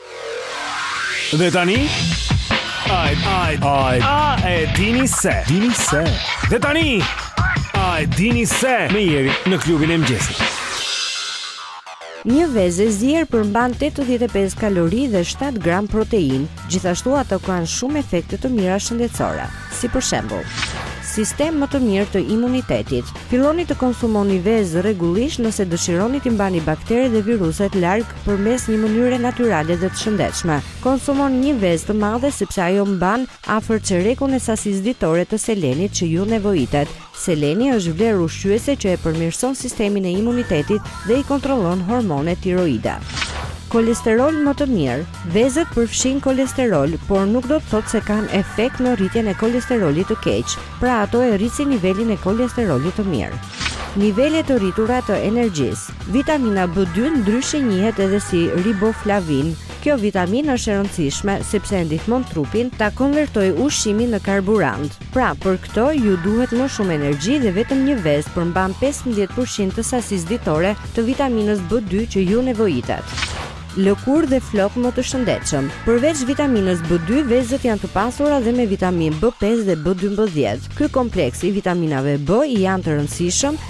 Dhe tani Ajt ajt ajt a e dini se dini se Dhe tani a e dini se me Mejerit në klubin e mëngjesit Një vezë e zier përmban 85 kalori dhe 7 gram proteinë. Gjithashtu ato kanë shumë efekte të mira shëndetësore, si për shembull, sistem më të mirë të imunitetit. Filloni të konsumoni vezë rregullisht nëse dëshironi t'i mbani bakteret dhe viruset larg përmes një mënyre natyrale dhe të shëndetshme. Konsumoni një vezë të madhe sepse ajo mban afër çerekun e sasisë ditore të selenit që ju nevojitet. Seleni është vlerë ushqyese që e përmirëson sistemin e imunitetit dhe i kontrollon hormonet tiroide. Kolesterol më të mirë, Vezët përfshijnë kolesterol, por nuk do të thotë se kanë efekt në rritjen e kolesterolit të keq, pra ato e rrisin nivelin e kolesterolit të mirë. Nivele të rritura të energjisë, Vitamina B dy ndryshe njihet edhe si riboflavin. Kjo vitaminë është e rëndësishme sepse e ndihmon trupin ta konvertojë ushqimin në karburant. Pra, për këtë ju duhet më shumë energji dhe vetëm një vezë përmban pesëmbëdhjetë për qind të sasisë ditore të vitaminës B dy që ju nevojitet. Lëkurë dhe flokë më të shëndetshëm. Përveç vitaminës B dy, vezët janë të pasura dhe me vitaminë B pesë dhe B dymbëdhjetë. Ky kompleks i vitaminave B janë të rëndësishëm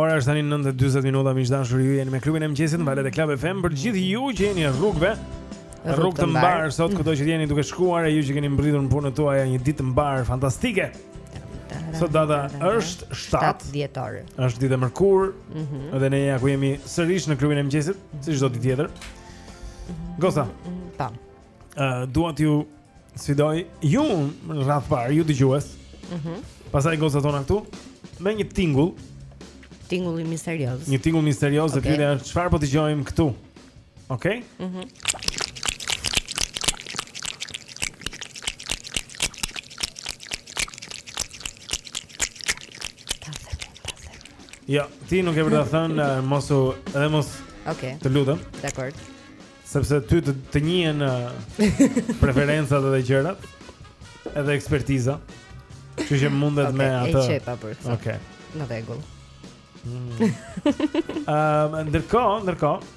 Ora është tani 9:40 minuta miq të dashur ju jeni me klubin e mëngjesit në valët e Club FM për gjithë ju që jeni rrugëve. Rrugë të mbarë sot kudo që jeni duke shkuar e ju që keni mbërritur në punën tuaj një ditë të mbarë fantastike. Sot data është 7 dhjetor. Është ditë e mërkurë. Mm -hmm. Dhe ne ja ku jemi sërish në klubin e mëngjesit. Si çdo ditë tjetër. Goza. Ta. Ë dua t'ju sfidoj ju radhë parë, ju dëgjues. Mhm. Pastaj gocat tona këtu me një tingull. Tingull misterioz. Një tingull misterioz, okay. dhe është çfarë po dëgjojmë këtu. Okej? Okay? Mhm. Mm Jo, ti nuk ke për ta thënë, mos u, edhe mos okay. të lutem. Dakord. Sepse ty të, të njihen preferencat edhe gjërat, edhe ekspertiza, kështu që mundet okay, me atë. Okej, e qepa për të. Okej. Okay. Në rregull. Mm. um, ndërkohë, ndërkohë,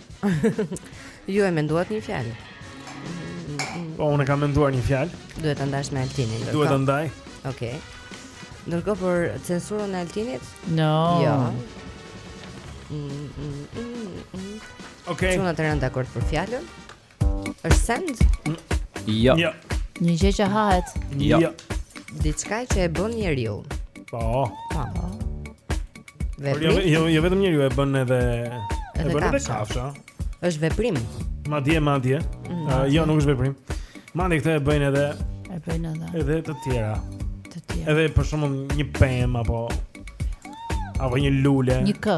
Ju e menduat një fjalë. Po unë e kam menduar një fjalë. Duhet ta ndash me Altinin. Duhet ta ndaj. Okej. Okay. Ndërkohë për censurën e Altinit? No. Jo. Mm, mm, mm, mm. Okej. Okay. Çuna ratë dakord për fjalën. Është send? Jo. Jo. Një gjë që hahet? Jo. jo. Diçka që e bën njeriu. Po. Po. po. Veprim. Jo, jo, jo vetëm njeriu e bën edhe e bën edhe kafsha. Është veprim. Madje, madje. Jo, nuk është veprim. Madje këtë e bëjnë edhe e bëjnë edhe edhe të tjera. Të tjera. Edhe për shembull një pemë apo apo një lule. Një kë.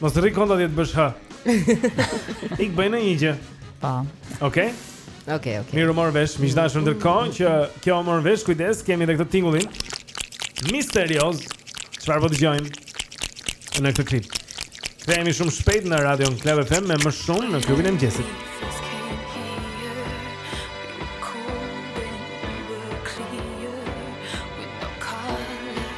Mos rri kot ti të bësh hë. Ik bëj një gjë. Po. Okej. Okej, okej. Mirë u mor vesh, miq të dashur ndërkohë që kjo u mor vesh, kujdes, kemi edhe këtë tingullin misterioz. Çfarë po dëgjojmë? Në këtë klip. Kthehemi shumë shpejt në Radio Club FM me më shumë në klubin e mëngjesit.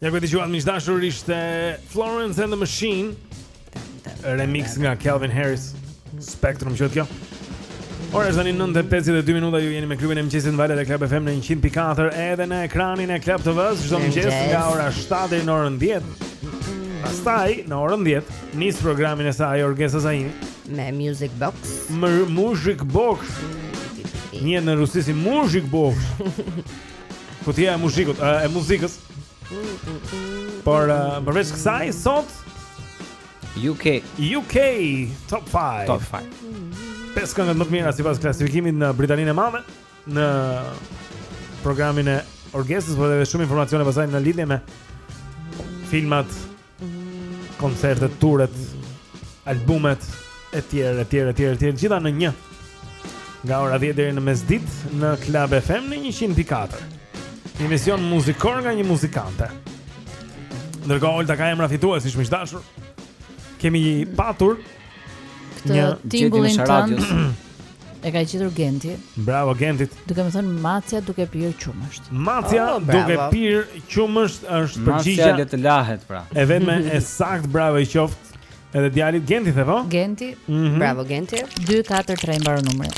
Ja ku e dëgjuat miq të dashur ishte Florence and the Machine remix nga Calvin Harris Spectrum qe kjo. Ora është tani 9:52 minuta ju jeni me klubin e mëngjesit në valët e Club FM në 100.4 edhe në ekranin e Club TV-s çdo mëngjes nga ora 7 deri në orën 10. Pastaj në orën 10 nis programin e saj Orgesa Zaimi me Music Box. Me Music Box. Në rusisht Music Box. Kutia e muzhikut, e muzikës. Por përveç kësaj sot UK UK Top 5. Top 5. Pesë këngët më të mira sipas klasifikimit në Britaninë e Madhe në programin e Orgesës, por edhe shumë informacione pastaj në lidhje me filmat koncertet, turet, albumet e tjerë, e tjerë, e tjerë, e tjerë, të gjitha në një. Nga ora 10 deri në mesditë në Club FM në 100.4. Një emision muzikor nga një muzikante. Ndërkohë Olta ka emra fituesish miq të dashur. Kemi patur këtë tingullin të radios. E ka gjetur Genti. Bravo Gentit. Duke më thënë macja duke pirë qumësht. Macja duke pirë qumësht është përgjigja. Macja le të lahet pra. E vetmja e saktë bravo i qoftë. Edhe djalit Genti the, po? Genti. Mm -hmm. Bravo Genti. 2 4 3 mbaron numri.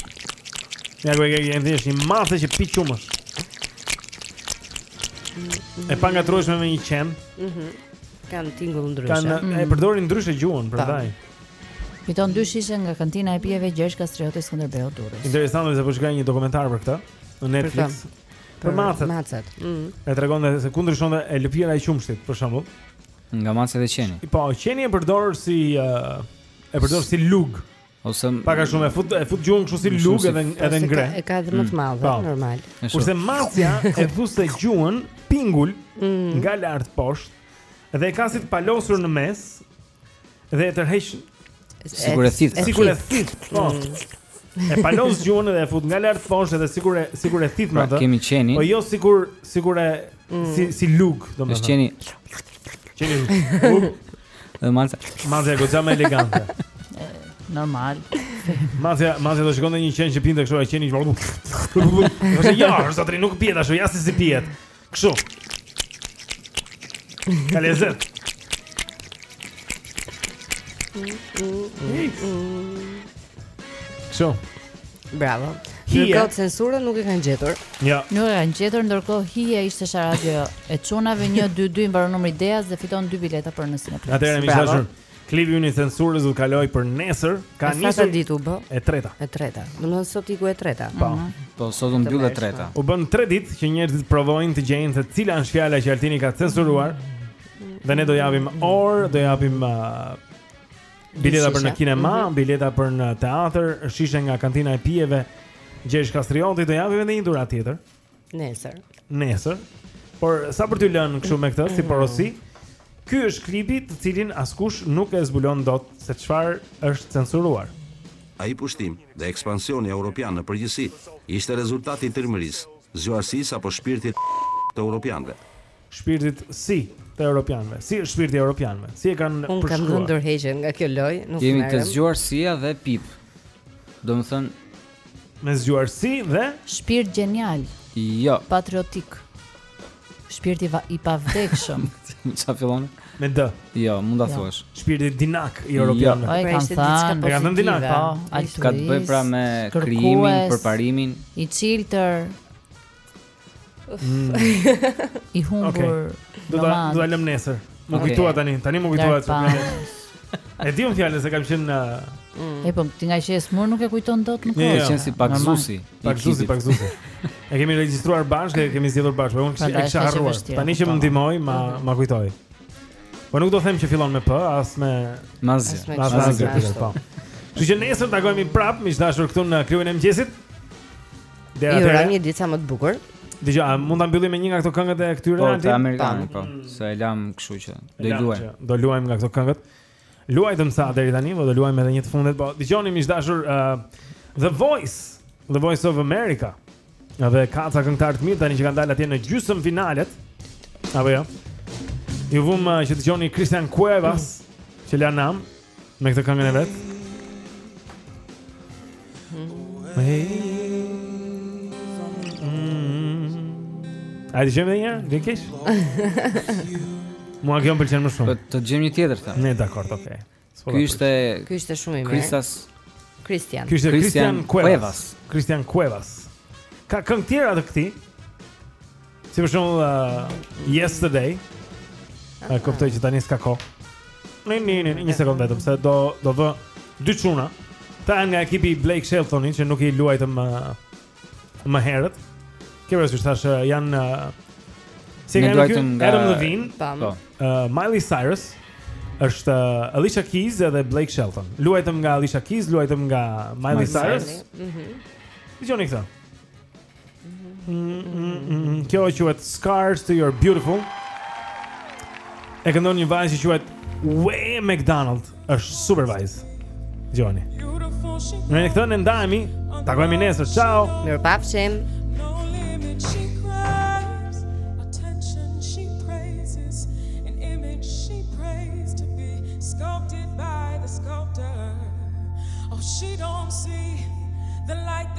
Ja ku e ke Genti është një macja që pi qumësht. E pa nga me një qen. Mhm. Kanë tingull ndryshe. E përdorin ndryshe gjuhën, prandaj. Fiton dy shishe nga kantina e pijeve Gjergj Kastrioti Skënderbeu Durrës. Interesante se po shikoja një dokumentar për këtë në Netflix. Për, për macet. Macet. Mm. E tregon se ku ndryshon e lëpira e qumshtit për shembull. Nga macja te qeni. Po, qeni e përdor si uh, e përdor si lugë. Ose pak a shumë e fut e fut gjuhën kështu si lugë edhe e ngre. E ka edhe më të madhe, normal. Kurse macja e fut gjuhën pingul nga lart poshtë dhe e ka si të palosur në mes Dhe e tërheq sikur e thith. Sikur e thith. Po. Mm. E palos gjuhën dhe e fut nga lart poshtë dhe sikur e sikur e thith me pra, atë. Kemi qenin. Po jo sikur sikur e mm. si si lugë, domethënë. Është qeni. Qeni. Dhe macja. Macja e goxha më elegante. Normal. Macja, macja do shikonte një qen që pinte kështu, ai qeni. Është ja, është atë nuk pihet ashtu, ja si si pihet. Kështu. Ka lezet. Kështu. Bravo. Ndërkohë censurën nuk e kanë gjetur. Jo. Nuk e kanë gjetur, ndërkohë hija ishte sharada e çunave 122 mbaron numri i Deas dhe fiton dy bileta për në Cineplex. Atëherë miq të dashur. Klipi ynë i censurës do të kalojë për nesër. Ka nisur. Sa ditë u bë? E treta. E treta. Do të thotë sot iku e treta. Po. Mm -hmm. Po sot u mbyll e treta. U bënë 3 ditë që njerëzit provojnë të gjejnë se cila është fjala që Altini ka censuruar. Dhe ne do japim orë, do japim uh, bileta për në kinema, mm -hmm. bileta për në teatër, shishe nga kantina e pijeve Gjergj Kastrioti do japim edhe një dhuratë tjetër. Nesër. Nesër. Por sa për t'ju lënë kështu me këtë si mm. porosi? Ky është klipi të cilin askush nuk e zbulon dot se çfarë është censuruar. Ai pushtim dhe ekspansioni europian në përgjithësi ishte rezultati i trimërisë, zgjuarsisë apo shpirtit të europianëve. shpirtit si të europianëve, si është shpirti i europianëve, si e kanë përshkruar. Unë kam dhënë dorëheqjen nga kjo lojë, nuk merrem. Jemi të zgjuarsia dhe pip. Domethënë me zgjuarsi dhe shpirt gjenial. Jo. Patriotik. Shpirti va, i pavdekshëm. Si fillon? Me D. Jo, mund ta jo. thuash. Shpirti dinak i jo. europianëve. Po e kanë thënë, e kanë dinak, po. Ai ka të bëjë pra me krijimin, përparimin. I çiltër. Mm. I humbur. Okej. Okay. Do ta do ta lëmë nesër. Më okay. kujtua tani, tani më kujtua se kemi. E di unë fjalën se kam qenë në mm. E po, ti ngaqë je sëmurë nuk e kujton dot në kohë. Ka qenë si pak zusi. Pak zusi, pak zusi. E kemi regjistruar bashkë, e kemi zgjedhur bashkë, por unë e kisha harruar. Tani që më ndihmoi, ma mm. ma kujtoi. Po nuk do them që fillon me p, as me nazi. As me nazi. Po. Kështu që nesër takohemi prapë, miq të dashur këtu në klubin e mëngjesit. Deri atëherë ju urojmë një ditë sa më të bukur. Dije, a mund ta mbyllim me një nga këto këngët e këtyre? Po, të amerikanit, po. Mm. Se e lamë, kështu që do i luajmë. Do luajmë nga këto këngët. Luajtëm sa deri tani, po do luajmë edhe një të fundit, po. Dëgjoni miq të dashur, uh, The Voice, The Voice of America. Ja dhe ka ca këngëtarë të mirë tani që kanë dalë atje në gjysmëfinalet. Apo jo. Ju vëmë uh, që dëgjoni Christian Cuevas, mm. që la nam, Me këtë këngën e vet. A di jemi një, di kish? Mua kjo më pëlqen më shumë. Po të gjejmë një tjetër këtë. Ne dakord, okay. Ky ishte Ky ishte shumë i mirë. Kristas Christian. Ky ishte Christian Cuevas. Christian Cuevas. Ka këngë të tjera të këtij. Si për shembull uh, Yesterday E kuptoj që tani s'ka kohë Një, një, një, një sekund vetëm Se do, do vë dy çuna Ta nga ekipi Blake Sheltonit Që nuk i luajtëm Më herët Gjyqtarët siç thashë janë uh, Si e kemi këtu Adam Levine po. uh, Miley Cyrus është uh, Alicia Keys edhe Blake Shelton. Luajtëm nga Alicia Keys, luajtëm nga Miley Cyrus. Mhm. Mm Dëgjoni këtë. Kjo quhet Scars to your beautiful E këndon një vajzë që quhet Wé McDonald është super vajzë Dëgjoni Me këtë ne ndahemi Takohemi nesër, ciao Mirupafshim She don't see the light